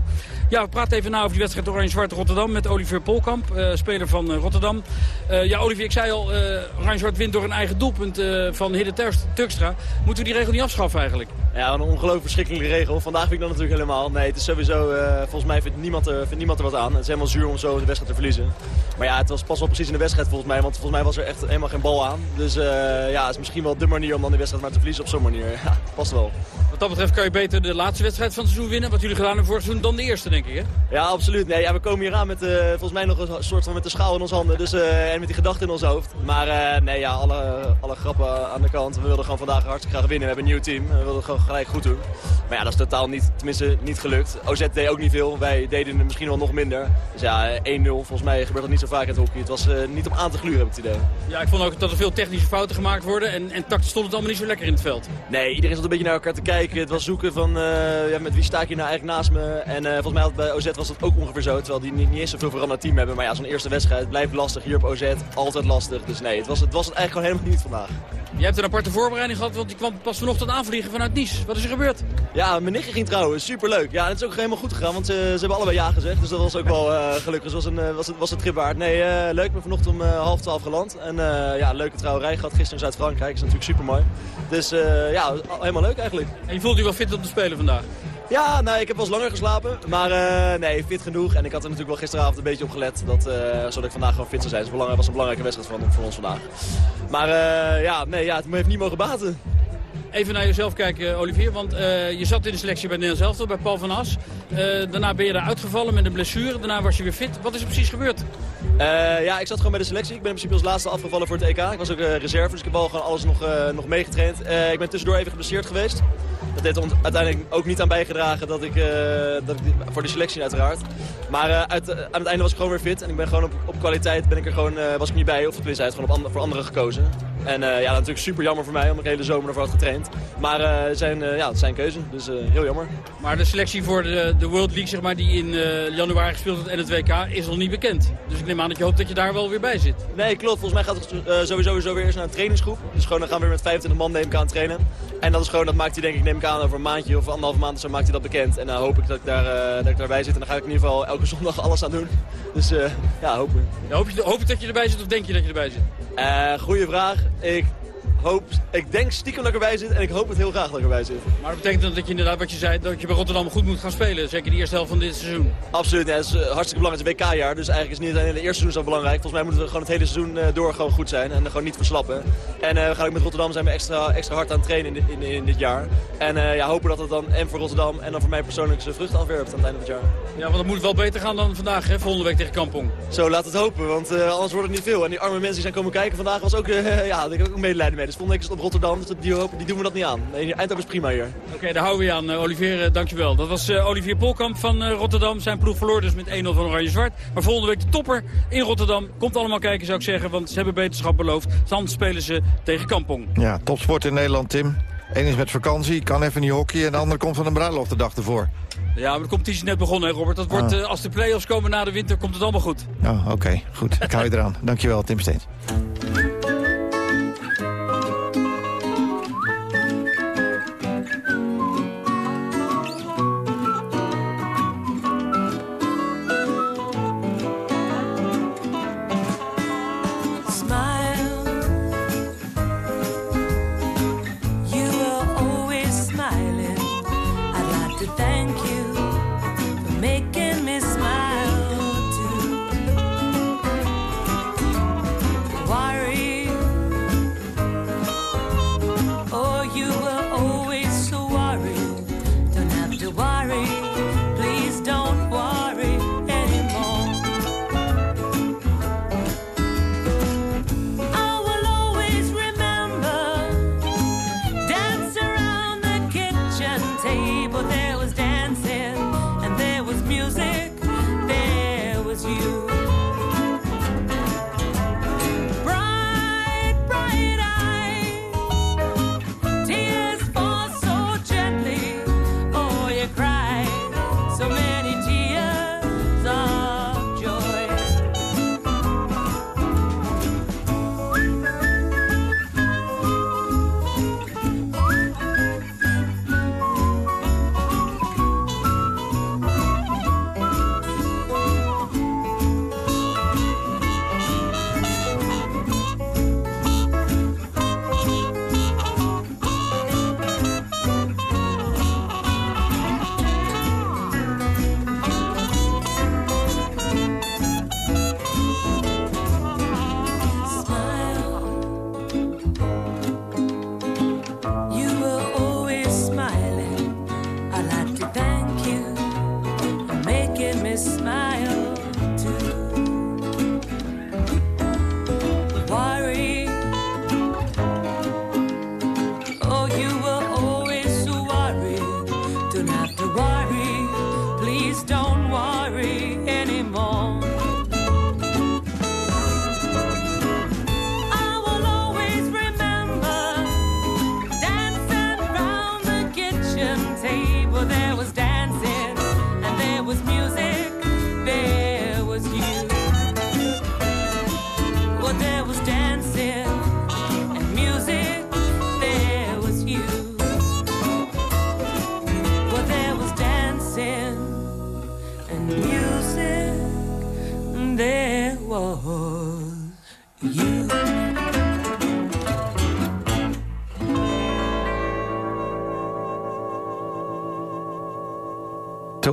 5-1. Ja, we praten even na over die wedstrijd Oranje-Zwart Rotterdam met Olivier Polkamp, uh, speler van uh, Rotterdam. Uh, ja, Olivier, ik zei al, Oranje-Zwart wint door een eigen doelpunt van Hidde Turkstra. Moeten we die regel niet afschaffen eigenlijk? Ja, een ongelooflijk verschrikkelijke regel. Vandaag vind ik dat natuurlijk helemaal. Nee, het is sowieso, volgens mij vindt niemand, er, vindt niemand er wat aan. Het is helemaal zuur om zo de wedstrijd te verliezen. Maar ja, het was pas wel precies in de wedstrijd volgens mij, want volgens mij was er echt helemaal geen bal aan. Dus ja, het is misschien wel de manier om dan de wedstrijd maar te verliezen op zo'n manier. Ja, past wel. Wat dat betreft kan je beter de laatste wedstrijd van het seizoen winnen, wat jullie gedaan hebben vorig seizoen, dan de eerste, denk ik, hè? Ja, absoluut. Nee, ja, we komen hier aan met uh, volgens mij nog een soort van met de schaal in onze handen dus, uh, en met die gedachten in ons hoofd. Maar uh, nee, ja, alle, alle grappen aan de kant. We wilden gewoon vandaag hartstikke graag winnen. We hebben een nieuw team. We wilden het gewoon gelijk goed doen. Maar ja, dat is totaal niet, tenminste niet gelukt. OZ deed ook niet veel. Wij deden het misschien wel nog minder. Dus ja, 1-0. Volgens mij gebeurt dat niet zo vaak in het hockey. Het was niet om aan te gluren, heb ik het idee. Ja, ik vond ook dat er veel technische fouten gemaakt worden. En, en tactisch stond het allemaal niet zo lekker in het veld. Nee, iedereen zat een beetje naar elkaar te kijken. Het was zoeken van ja, met wie sta ik hier nou eigenlijk naast me. En volgens mij bij OZ was dat ook ongeveer zo. Terwijl die niet, niet eens zoveel veranderd team hebben. Maar ja, zo'n eerste wedstrijd blijft lastig. Hier op OZ altijd lastig. Dus nee, het was het, was het eigenlijk gewoon helemaal niet vandaag. Je hebt een aparte voorbereiding gehad, want die kwam pas vanochtend aanvliegen vanuit Nice. Wat is er gebeurd? Ja, mijn nichtje ging trouwen. Superleuk. Ja, het is ook helemaal goed gegaan, want ze, ze hebben allebei ja gezegd. Dus dat was ook wel uh, gelukkig. Dus was, een, was, het, was het trip waard. Nee, uh, leuk. Ik ben vanochtend om uh, half twaalf geland. En ja, leuke trouwerij gehad. Gisteren in Zuid-Frankrijk. is natuurlijk super mooi. Dus ja, helemaal leuk eigenlijk. En je voelt je wel fit om te spelen vandaag? Ja, nou, ik heb wel eens langer geslapen. Maar uh, nee, fit genoeg. En ik had er natuurlijk wel gisteravond een beetje op gelet. Dat, uh, zodat ik vandaag gewoon fit zou zijn. Het was een belangrijke wedstrijd van, voor ons vandaag. Maar uh, ja, nee, ja, het heeft niet mogen baten. Even naar jezelf kijken, Olivier. Want je zat in de selectie bij Nederland zelf, bij Paul van As. daarna ben je daar uitgevallen met een blessure. Daarna was je weer fit. Wat is er precies gebeurd? ja, ik zat gewoon bij de selectie. Ik ben in principe als laatste afgevallen voor het EK. Ik was ook reserve, dus ik heb al gewoon alles nog, nog meegetraind. ik ben tussendoor even geblesseerd geweest. Dat heeft uiteindelijk ook niet aan bijgedragen dat ik, dat ik voor de selectie uiteraard. Maar uit, aan het einde was ik gewoon weer fit. En ik ben gewoon op, op kwaliteit ben ik er gewoon, was ik niet bij. Of tenminste, hij gewoon op voor anderen gekozen. En ja, natuurlijk super jammer voor mij, omdat ik de hele zomer ervoor had getraind. Maar zijn, ja, het zijn keuze, dus heel jammer. Maar de selectie voor de, de World League, zeg maar, die in januari gespeeld wordt en het WK, is nog niet bekend. Dus ik neem aan dat je hoopt dat je daar wel weer bij zit. Nee, klopt. Volgens mij gaat het sowieso, sowieso weer eens naar een trainingsgroep. Dus gewoon dan gaan we weer met 25 man neem ik aan trainen. En dat is gewoon, dat maakt hij denk ik, neem ik aan, over een maandje of anderhalve maand zo maakt hij dat bekend. En dan hoop ik dat ik, daar, dat ik daarbij zit. En dan ga ik in ieder geval elke zondag alles aan doen. Dus ja, hopen. Ja, hoop, je, hoop je dat je erbij zit of denk je dat je erbij zit? Goeie vraag. Ik hoop, ik denk stiekem dat ik erbij zit en ik hoop het heel graag dat ik erbij zit. Maar dat betekent dat je inderdaad, wat je zei, dat je bij Rotterdam goed moet gaan spelen. Zeker de eerste helft van dit seizoen. Absoluut, ja, het is uh, hartstikke belangrijk. Het WK-jaar, dus eigenlijk is niet alleen het eerste seizoen zo belangrijk. Volgens mij moeten we gewoon het hele seizoen uh, door gewoon goed zijn en gewoon niet verslappen. En uh, we gaan ook met Rotterdam zijn we extra, extra hard aan het trainen in, in, in dit jaar. En ja, hopen dat het dan en voor Rotterdam en dan voor mij persoonlijk zijn vruchten afwerpt aan het einde van het jaar. Ja, want het moet wel beter gaan dan vandaag, hè, volgende week tegen Kampong. Zo, laat het hopen, want anders wordt het niet veel. En die arme mensen die zijn komen kijken vandaag was ook, ja, daar heb ik ook medelijden mee. Dus volgende week is het op Rotterdam dus die, die doen we dat niet aan. Nee, Eindhoven is prima hier. Oké, okay, daar houden we je aan. Uh, Olivier, uh, dankjewel. Dat was uh, Olivier Polkamp van Rotterdam. Zijn ploeg verloor dus met 1-0 van Oranje-Zwart. Maar volgende week de topper in Rotterdam. Komt allemaal kijken, zou ik zeggen, want ze hebben beterschap beloofd. Dan spelen ze tegen Kampong. Ja, topsport in Nederland, Tim. Eén is met vakantie, kan even niet hockey. En de andere komt van een bruiloft de dag ervoor. Ja, maar de competitie is net begonnen, hè, Robert. Dat wordt, als de play-offs komen na de winter, komt het allemaal goed. Oh, oké. Okay. Goed. Ik hou je eraan. Dankjewel, Tim Steens.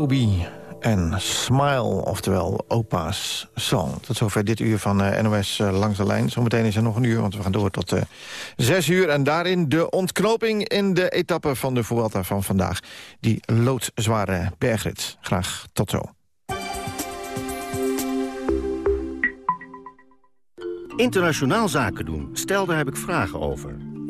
Toby en Smile, oftewel opa's song. Tot zover dit uur van eh, NOS eh, Langs de Lijn. Zometeen is er nog een uur, want we gaan door tot eh, zes uur. En daarin de ontknoping in de etappe van de Vuelta van vandaag. Die loodzware bergrit. Graag tot zo. Internationaal zaken doen. Stel, daar heb ik vragen over.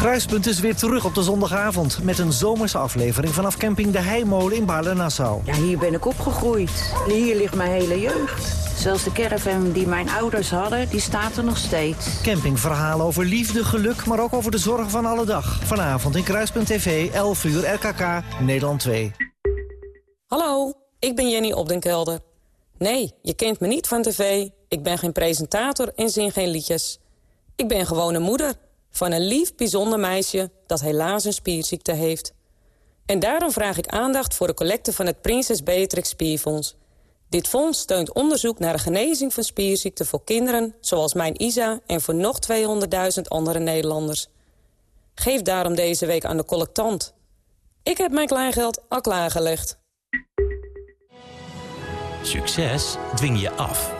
Kruispunt is weer terug op de zondagavond... met een zomerse aflevering vanaf camping De Heimolen in Baarle-Nassau. Ja, hier ben ik opgegroeid. Hier ligt mijn hele jeugd. Zelfs de caravan die mijn ouders hadden, die staat er nog steeds. Campingverhalen over liefde, geluk, maar ook over de zorgen van alle dag. Vanavond in Kruispunt TV, 11 uur, RKK, Nederland 2. Hallo, ik ben Jenny Opdenkelder. Nee, je kent me niet van tv. Ik ben geen presentator en zing geen liedjes. Ik ben gewoon een moeder van een lief, bijzonder meisje dat helaas een spierziekte heeft. En daarom vraag ik aandacht voor de collecte van het Prinses Beatrix Spierfonds. Dit fonds steunt onderzoek naar de genezing van spierziekten voor kinderen... zoals mijn Isa en voor nog 200.000 andere Nederlanders. Geef daarom deze week aan de collectant. Ik heb mijn kleingeld al klaargelegd. Succes dwing je af.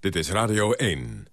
Dit is Radio 1.